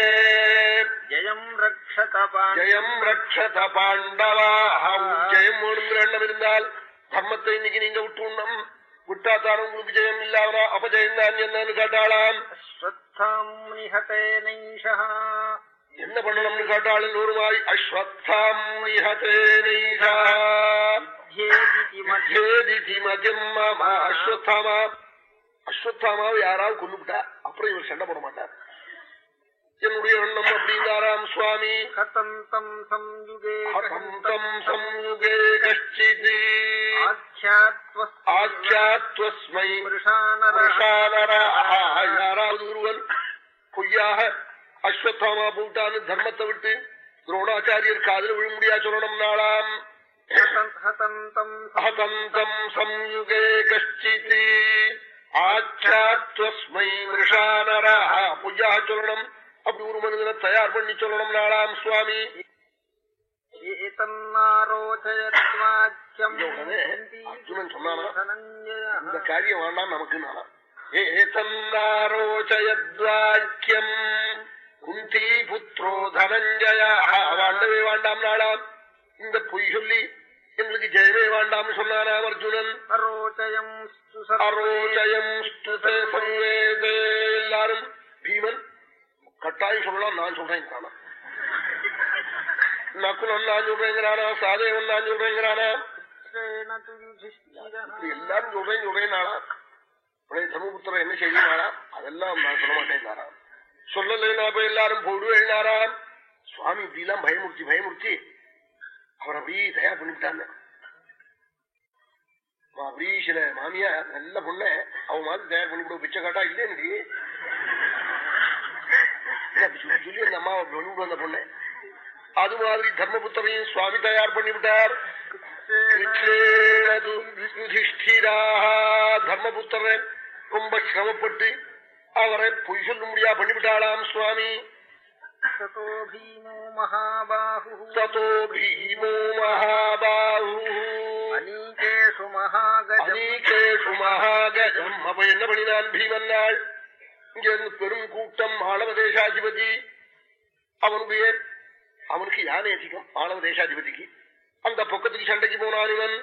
ஜயம் ரக்ஷத ஜெயம் ரக்ஷத பாண்டவா. ஜெயம் வேணுங்கிற எண்ணம் இருந்தால் தர்மத்தை இன்னைக்கு நீங்க விட்டுணும் விட்டா தான் உங்களுக்கு ஜெயம் இல்லாம அபஜயம் தான் என்னன்னு கேட்டாளாம். ஸ்வத்தாம் நிஹதே நைஷா என்ன பண்ணணும்னு கேட்டாள் ஒருவாய் அஸ்வத்தாம் அஸ்வத்தாமா. அஸ்வத்தாமாவை யாராவது கொண்டுவிட்டா அப்புறம் இவர் சண்டை போட மாட்டார். என்னுடைய எண்ணம் அப்படிங்காராம் சுவாமி. கதந்தம் சம்யுகே ஹதந்தம் சம்யுகே கஷ்டித். ஆச்சாத்வஸ்மை யாராவது ஒருவன் பொய்யாக அஸ்வத்தாமா போட்டான்னு தர்மத்தை விட்டு துரோணாச்சாரியர் காதல் விழ முடியா சொல்லணும் நாளாம். ஹதந்தம் சம்யுகே கஷ்டித். ஆச்சாத்வஸ்மை மிருஷானராக பொய்யாக சொல்லணும். அப்படி ஒரு மனிதனை தயார் பண்ணி சொல்லணும் நாளாம் சுவாமி. அர்ஜுனன் சொன்னானா? இந்த காரியம் வேண்டாம் நமக்கு நானா ஏதன்னாரோச்சயத்வாக்கியம் குந்தி புத்திரோ தனஞ்சய. வேண்டவே வேண்டாம் நாளாம் இந்த பொய் சொல்லி எங்களுக்கு ஜெயமே வேண்டாம் சொன்னானாம் அர்ஜுனன். அரோச்சயம் அரோச்சயம் எல்லாரும். பீமன் கட்டாயம் சொல்லலாம் நான் சொல்றேன் தானா நக்குலன் நான் சொல்றேங்கிறானா சாதேவன் நான் சொல்றேங்கிறானா? எல்லாரும் சொல்றேன் சொல்றேன் உடைய தர்மபுத்திரன் என்ன செய்தினாரா அதெல்லாம் நான் சொல்ல மாட்டேன் சொல்லலைன்னா இப்ப எல்லாரும் போடுவேன்னாராம் சுவாமி இப்படி எல்லாம் பயமுறுத்தி பயமுறுத்தி அவர் அப்படியே தயார் பண்ணிவிட்டாங்க. அப்படி சில மாமியா நல்ல பொண்ண அவ மாதிரி தயார் பண்ணி பிச்சை காட்டா இல்லையே சொல்லி அந்த அம்மாவை பண்ணிவிடும் அந்த பொண்ணு. அது மாதிரி தர்மபுத்திரையும் சுவாமி தயார் பண்ணிவிட்டார். தர்மபுத்திரன் ரொம்ப சிரமப்பட்டு அவரை பொய் சொல்ல முடியா பண்ணிவிட்டாளாம் சுவாமி? தோ பீமோ மகாபாஹு தோ பீமோ மகாபாஹு அநீகேஷு மகாகஜம். அநீகேஷு மகாகஜம். அப்ப என்ன பண்ணினான் பீமன்னாள் இங்கிருந்து பெரும் கூட்டம் மாளவ தேசாதிபதி அவனுடைய அவனுக்கு யானை அதிகம் மாளவ தேசாதிபதிக்கு அந்த பக்கத்துக்கு சண்டைக்கு போனான் இவன்.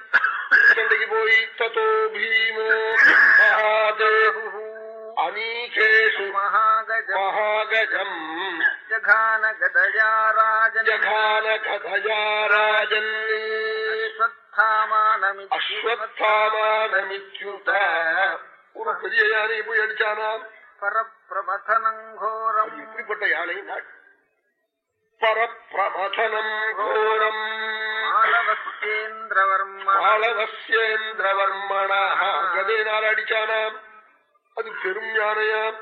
சண்டைக்கு போய் தோ பீமோ மகாதேஹு அநீகேஷு महागजम् மகாகஜம் जघान गदया राजन् ஜகான கதயா ராஜன் अश्वत्थामानमिति அஸ்வத்தாமானமித்யுத ஒரு பெரிய யானையை போய் அடிச்சானாம் परप्रमथनम् घोरम् அது எப்படிப்பட்ட யானை நாள் பரப்பிரமதனம் கோரம் मालवस्येन्द्रवर्म மாளவசேந்திரவர்மணா கதையினால் அடிச்சானாம் அது பெரும் யானையாம்.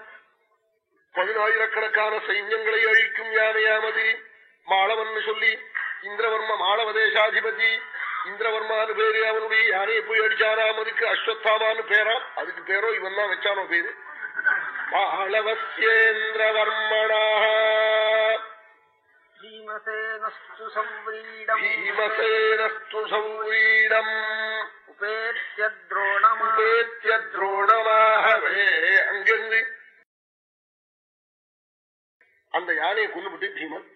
பதினாயிரக்கணக்கான சைன்யங்களை அழிக்கும் யானையாம் அது. மாளவன் சொல்லி இந்திரவர்ம மாளவ தேசாதிபதி இந்திரவர்மான்னு பேரு அவனுடைய யானையை போய் அடிச்சாராம் அதுக்கு அஸ்வத்தாமான்னு பேரா அதுக்கு பேரோ இவன் தான் வச்சானோ பேரு? மாளவசேந்திரவர்மணா பீமசேனஸ்து சௌரீடம் துரோணமாகவே அங்கிருந்து அந்த யானையை கொண்டுபிட்டு பீமன்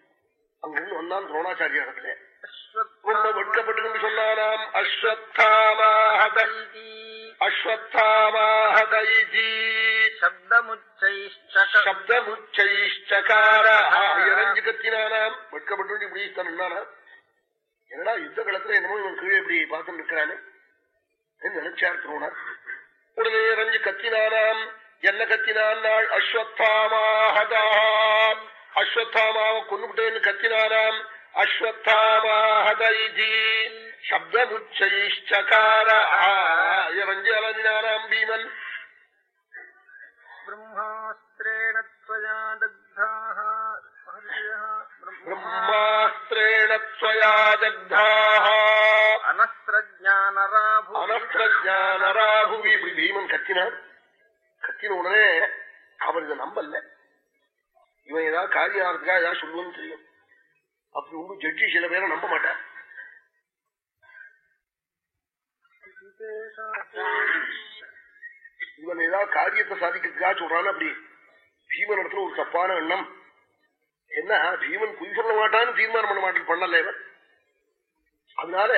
அங்கிருந்து வந்தான் துரோணாச்சாரிய இடத்துல ரொம்ப வெட்கப்பட்டு சொன்னாராம் அஸ்வத்தாமாஹதி அஸ்வத்தாமாஹதி இறஞ்சு கத்தினானாம். வெட்கப்பட்டு இப்படி தன் என்னடா யுத்த களத்துல என்னமோ இவன் கீழே இப்படி பார்த்து நிற்கிறானே நினைச்சார் துரோணர் உடனே இறஞ்சு கத்தினானாம் என்ன கத்தினான் நாள் அஸ்வத்தாமாஹதா அஸ்வத்தாமாவை கொண்டுவிட்டேன்னு கத்தினானாம் அஸ்வத்தாமாஹதைஜி சப்தமுச்சைஷ்டகார இறஞ்சி அலறினானாம் பீமன் ब्रह्मास्त्रेण त्वया दग्धाः महर्षयः ब्रह्मा பிரம்மாஸ்திரேண त्वया दग्धाः अनस्त्रज्ञानराभु அனஸ்திரஜானராபுவி இப்படி பீமன் கத்தினான் கத்தின உடனே அவர் இதை நம்பல. இவன் ஏதாவது காரியாரத்துக்காக ஏதாவது சொல்லுவோம்னு தெரியும். அப்படி உண்டு ஜட்ஜி சில பேரை நம்ப மாட்டார். இவன் ஏதாவது காரியத்தை சாதிக்கிறதுக்காக சொல்றான் அப்படி பீமன் இடத்துல ஒரு தப்பான எண்ணம். என்ன? பீமன் பொய் சொல்ல மாட்டான்னு தீர்மானம் பண்ண மாட்டேன் பண்ணல இவன். அதனால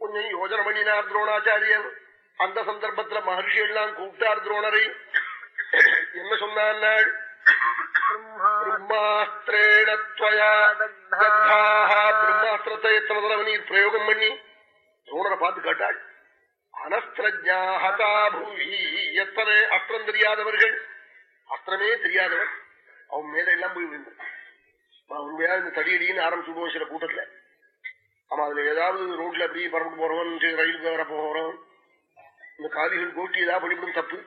கொஞ்சம் யோஜனை பண்ணினார் துரோணாச்சாரியர். அந்த சந்தர்ப்பத்துல மகர்ஷி எல்லாம் கூப்பிட்டார் துரோணரை. என்ன சொன்னார் பிரம்மாஸ்திரத்தை எத்தனை தடவை நீர் பிரயோகம் பண்ணி? துரோணரை பார்த்து கேட்டாள். எத்தனை அஸ்திரம் தெரியாதவர்கள்? அஸ்திரமே தெரியாதவர் அவன் மேல எல்லாம் போய் விழுந்தான் ஒருமையா இந்த தடியடின்னு ஆரம்பிச்சு போக சில கூட்டத்துல. ஆமா அதுல ஏதாவது ரோட்ல அப்படி பறந்து போறவன் ரயிலுக்கு வர போறவன் இந்த காதிகள் கோட்டி ஏதாவது பண்ணிவிடும் தப்பு.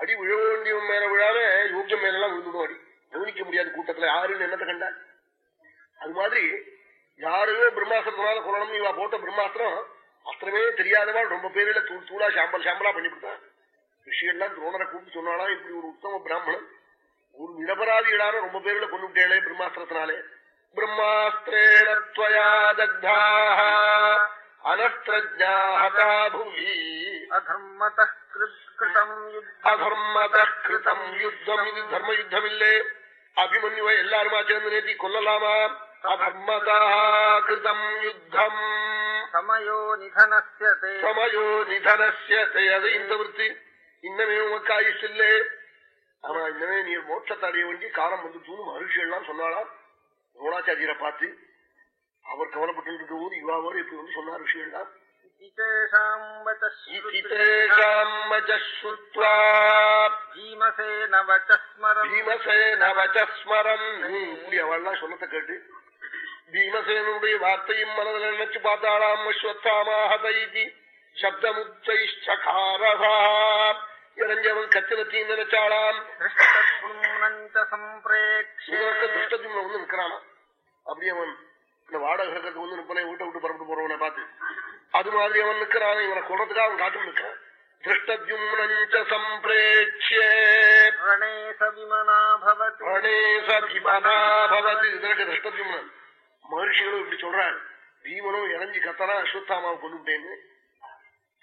அடி விழ வேண்டியவன் மேல விழாம யோக்கியம் மேலாம் விழுந்துடும் அடி. கவனிக்க முடியாத கூட்டத்துல. யாருன்னு என்னத்தை கண்டா அது மாதிரி யாருமே பிரம்மாஸ்திரத்தினால கொள்ளணும் இவா போட்ட பிரம்மாஸ்திரம் அஸ்திரமே தெரியாதவா ரொம்ப பேரில தூள் தூளா சாம்பல் சாம்பலா பண்ணிவிட்டான் ரிஷியெல்லாம் துரோணரை கூப்பிட்டு சொன்னாலாம் இப்படி ஒரு உத்தம பிராமணன் ஒரு நிரபராதிகளான ரொம்ப பேர்ல கொண்டு விட்டேளே பிரம்மாஸ்திரத்தினாலே. பிரம்மாஸ்திரேண त्वया दग्धाः अनस्त्रज्ञाहता भुवि अधर्मतः कृत् कृतम् युद्धम् அதர்மத கிருதம் யுத்தம் இது தர்ம யுத்தமில்லே அபிமன்யுவை எல்லாருமா சேர்ந்து நேத்தி கொல்லலாமா அதர்மதா கிருதம் யுத்தம் समयो निधनस्य ते சமயோ நிதனசிய அதையும் தவிர்த்து இன்னமே உமக்கு ஆயுஷில்லே ஆமா இன்னமே நீ மோட்சத்தை அடைய வேண்டிய காலம் வந்து தூணு மகிழ்ச்சி எல்லாம் சொன்னாலாம் துரோணாச்சாரியரை பார்த்து அவர் கவலைப்பட்டு இருக்க போது இவாவோடு இப்படி வந்து சொன்னார் விஷயம்தான் சொன்னத்தை கேட்டு பீமசேனுடைய வார்த்தையும் மனதில் நினைச்சு பார்த்தாளாம் அஸ்வத்தாமாஹதைதி சப்தமுத்தைஷ்டகாரா இறஞ்சவன் கத்தினத்தையும் நினைச்சாளாம். திருஷ்டஜும்ல வந்து நிற்கிறானா? அப்படி அவன் இந்த வாடகை கிரகத்துக்கு வந்து நிப்பனே வீட்டை விட்டு பரப்பிட்டு போறவனை பார்த்து அது மாதிரி அவன் நிக்கிறான் இவனை கொள்றதுக்காக அவன் காட்டு நிற்கிறான் திருஷ்டத்யும்னஞ்ச சம்பிரேட்சே இதற்கு திருஷ்டத்யும்னன். மகர்ஷிகளும் இப்படி சொல்றாள் பீமனும் இறஞ்சி கத்தனா அஸ்வத்தாமாவை கொண்டுட்டேன்னு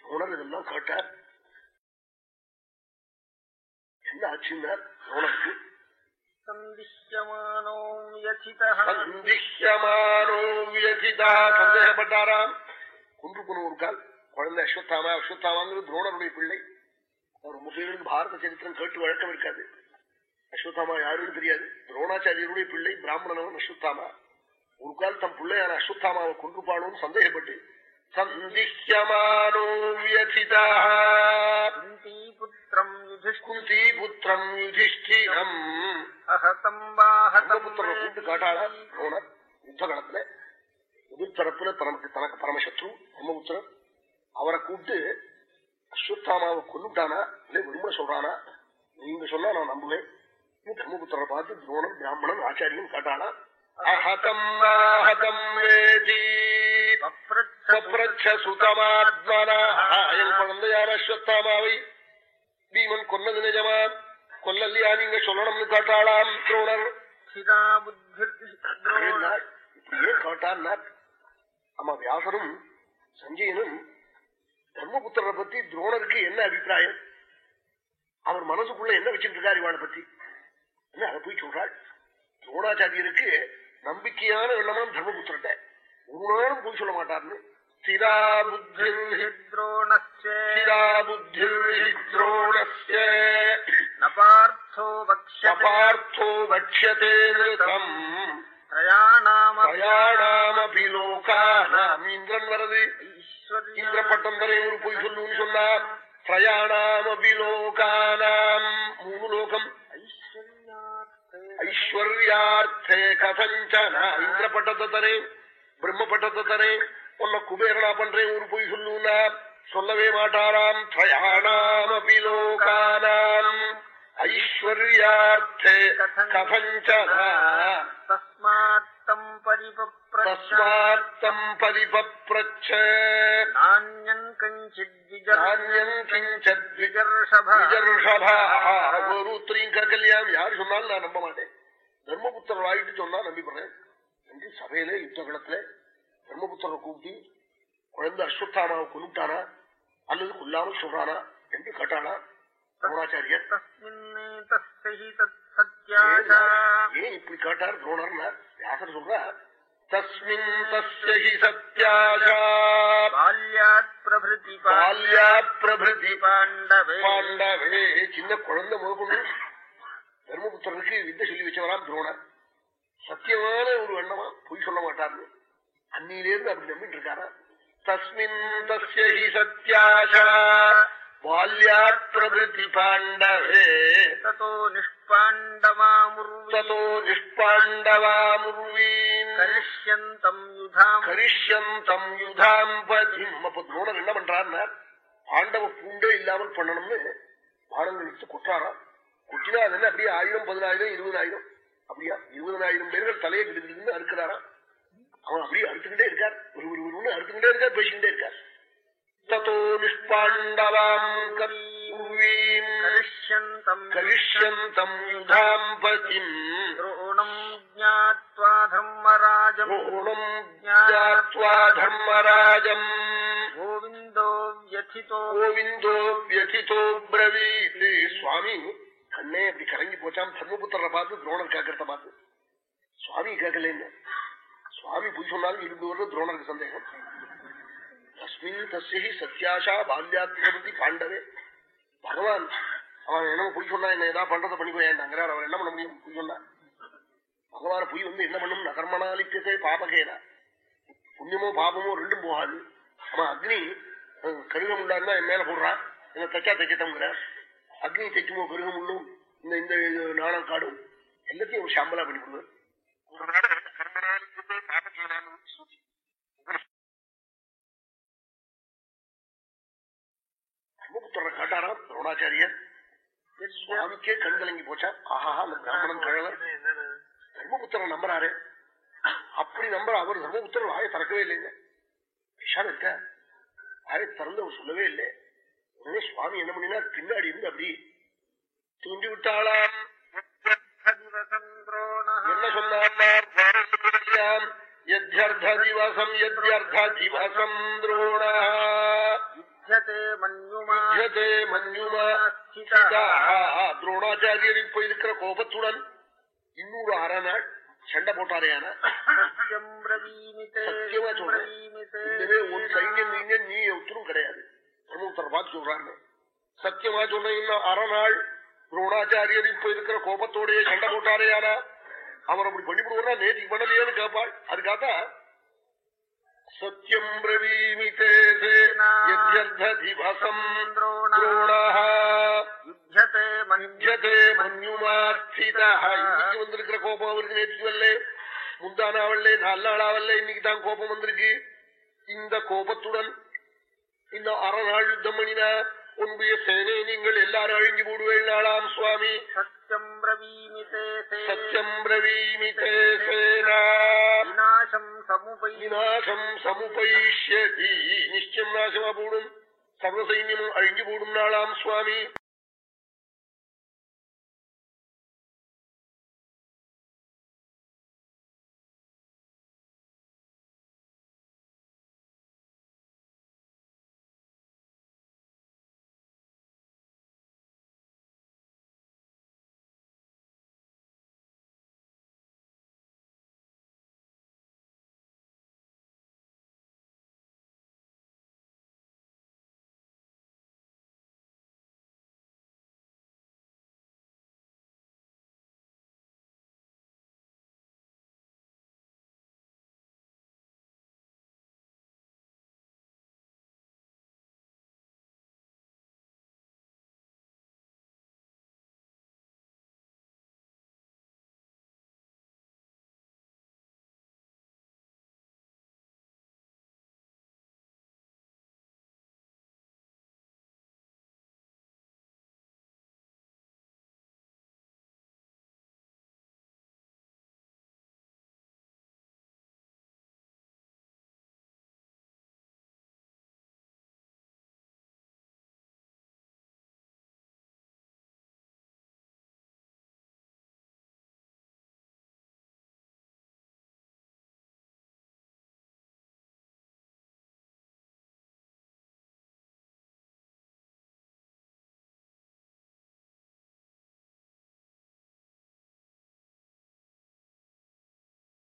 உணர் இதெல்லாம் கேட்டார் என்ன ஆச்சுன்னார் உனக்கு சந்தேகப்பட்டாராம் குன்று போன ஒரு கால் குழந்தை அஸ்வத்தாமா அஸ்வத்தாமாங்கிறது துரோணருடைய பிள்ளை. அவர் ரொம்ப பாரத சரித்திரம் கேட்டு வழக்கம் இருக்காது. அஸ்வத்தாமா யாருன்னு தெரியாது. துரோணாச்சாரியருடைய பிள்ளை பிராமணனவன் அஸ்வத்தாமா. ஒரு கால் தம் பிள்ளையான அஸ்வத்தாமாவை கொண்டு பாடணும்னு சந்தேகப்பட்டு சந்திஹ்யமானோ வியதிதா புத்திரம் யுதிஷ்டிரம். புத்திரனை கூட்டு காட்டாளா? துரோணர் யுத்த காலத்துல எதிர்த்தரப்புல தனக்கு தனக்கு பரமசத்ரு பிரம்மபுத்திரன். அவரை கூப்பிட்டு அஸ்வத்தாமாவை கொண்டுட்டானா இல்லை விரும்ப சொல்றானா? நீங்க சொன்னா நான் நம்புவேன். பிரம்மபுத்திரனை பார்த்து துரோணன் பிராமணன் ஆச்சாரியன் காட்டானா அஹதம் அஹதம் வேதி குழந்தையான அஸ்வத்தாமாவை பீமன் கொன்னது நிஜமா கொல்லல்லையா நீங்க சொல்லணும்னு கேட்டாளாம் துரோணர். கேட்டான் ஆமா வியாசரும் சஞ்சயனும் தர்மபுத்திரரை பத்தி துரோணருக்கு என்ன அபிப்பிராயம்? அவர் மனசுக்குள்ள என்ன வச்சுட்டு இவாளை பத்தி? என்ன அதை போய் சொல்றாள்? துரோணாச்சாரியருக்கு நம்பிக்கையான எண்ணமான தர்மபுத்திரன் ஒரு நாளும் போய் சொல்ல மாட்டார்னு. ஸ்திரா புத்தி. ஸ்திரா புத்தி நபார்த்தோ நபார்த்தோ வட்சதே நிறுத்தம் இந்திரன் வருது இந்திர பட்டம் வரை ஒரு பொய் சொல்லுன்னு சொன்னார். பிரயாணாமபி மூணு லோகம். ஐஸ்வர்யார்த்தே. கதஞ்சன. இந்திர தரேன். பிரம்மபட்டத்தை தானே உன்னை குபேரனா பண்றேன் ஒரு பொய் சொல்லுனா சொல்லவே மாட்டாராம். திரயாணாமபி லோகானாம். ஐஸ்வர்யார்த்தே கபஞ்சம் பரிபப்ரஸ்மார்த்தம் பரிபப்ரச்ச நான்யன் கஞ்சிஜர்ஷபா ஒரு உத்தரையும் கேட்கலையாம். யார் சொன்னாலும் நான் நம்ப மாட்டேன். தர்மபுத்திரர் ஆயிட்டு சொன்னா நம்பிப்படுறேன். என்று சபையிலே யுத்த களத்துல பிரம்மபுத்தரை கூப்பிட்டு குழந்தை அஸ்வத்தானாவை கொண்டுட்டானா அல்லது கொல்லாமல் சொல்றானா? என்று கேட்டானா துரோணாச்சாரியர். ஏன் இப்படி கேட்டார் துரோணர் வியாசர் சொல்றார் பாண்டவே. சின்ன குழந்தை முதற்கொண்டு தர்மபுத்திரனுக்கு வித்த சொல்லி வச்சவராம் துரோணர். சத்தியமான ஒரு எண்ணமா பொய் சொல்ல மாட்டாரு அன்னிலேருந்து அப்படி நம்பிட்டு இருக்காரா தஸ்மின் தஸ்யி சத்யாசா ബാല്യാപ്രഭൃതി പാണ്ഡവേ തോ നിഷ്പാണ്ഡവാമുർവോ നിഷ്പാണ്ഡവാമുർവീം കരിഷ്യന്തം യുധാം കരിഷ്യന്തം യുധാം പതിം അപ്പൊ ദ്രോണൻ എന്ന പண்றாருன்னா பாண்டவ பூண்டே இல்லாமல் பண்ணணும்னு பாடங்கள் எடுத்து கொட்டாராம் கொட்டினா அது அப்படியே ஆயிரம் பதினாயிரம் இருபதாயிரம் அப்படியா? இருபதனாயிரம் பேர்கள் தலையை கிடுக்கிட்டு அறுக்கிறாரா? அவன் அப்படியே அறுத்துக்கிட்டே இருக்கார். ஒரு ஒரு ஒருன்னு அறுத்துக்கிட்டே இருக்கார் பேசிக்கிட்டே இருக்கார். தோ நிஷ்பாண்டவாம் கவிஷ்யந்தம் யுதாம் பதிம் துரோணம் ஜாத்வா தர்மராஜம் துரோணம் ஜாத்வா பிரவீத் சுவாமி கண்ணே அப்படி கலங்கி போச்சாம் தர்மபுத்திர பார்த்து துரோணர் கேட்கறத பார்த்து. சுவாமி கேட்கலன்னு. சுவாமி புய் சொன்னாலும் இருந்து வருது துரோணருக்கு சந்தேகம். தஸ்மின் தஸ்யி சத்யாஷா பால்யாத்மதி பாண்டவே. பகவான் அவன் என்ன பொய் சொன்னா என்ன ஏதாவது பண்றதை பண்ணிக்கோ ஏன்டாங்கிறார் அவர் என்ன பண்ண முடியும்? பொய் சொன்னா. பகவான பொய் வந்து என்ன பண்ணும்? நகர்மனாலித்தியத்தை பாபகேனா. புண்ணியமோ பாபமோ ரெண்டும் போகாது. அவன் அக்னி கருகம் உண்டாருன்னா என் மேல போடுறான் என்ன தைச்சா தைக்கத்தவங்கிற அக்னி தைக்குமோ பெருகம் உள்ளும் இந்த இந்த நாணம் காடும் எல்லாத்தையும் ஒரு சாம்பலா பண்ணி கொடுவார் தர்மபுத்திர காட்டாராம் துரோணாச்சாரியர் சுவாமிக்கே கண் கலங்கி போச்சா? ஆஹா அந்த பிராமணன் கழவர் தர்மபுத்திரன் நம்புறாரு. அப்படி நம்புற அவர் தர்மபுத்திரன் வாயை திறக்கவே இல்லைங்க. விஷால் இருக்க? வாயை திறந்து அவர் சொல்லவே இல்லை உடனே சுவாமி என்ன பண்ணினார்? பின்னாடி இருந்து அப்படி தூண்டி விட்டாளாம் என்ன சொன்னார்? திவசம் துரோண. யுத்தியதே மன்யுமா. யுத்தியதே மன்யுமா. ஸ்திதா. துரோணாச்சாரியர் இப்ப இருக்கிற கோபத்துடன் இன்னொரு அரை நாள் சண்டை போட்டாரேயான சத்தியமா சொல்றேன். உன் சைன்யம் நீங்க நீ ஒருத்தரும் கிடையாது. பிரமுத்தரை பார்த்து சொல்றாங்க சத்தியமா சொன்ன இன்னும் அரை நாள் துரோணாச்சாரியர் இப்ப இருக்கிற கோபத்தோடய சண்டை போட்டாரேயானா அவர் அப்படி பண்ணிவிடுவோம்னா நேற்றுக்கு பண்ணலையேன்னு கேட்பாள். அதுக்காக சத்தியம் பிரவீமிதே திவசம் துரோணா யுத்தியதே மன்யுமா யுத்தியதே மன்யுமாஸ்திதா இன்னைக்கு வந்திருக்கிற கோபம் அவருக்கு நேற்றுக்கு வரல. முந்தானாவல்ல நாலு நாளாவல்ல இன்னைக்கு தான் கோபம் வந்திருக்கு. இந்த கோபத்துடன் இந்த அரை நாள் யுத்தம் பண்ணினா உன்னுடைய சேனை நீங்கள் எல்லாரும் அழிஞ்சு போடுவேளாம் சுவாமி சத்யம் பிரவீமிதே சே சத்தியம் பிரவீமிதே சேனா விநாசம் சமுபை விநாசம் சமுபைஷ்யதி நிச்சயம் நாசமா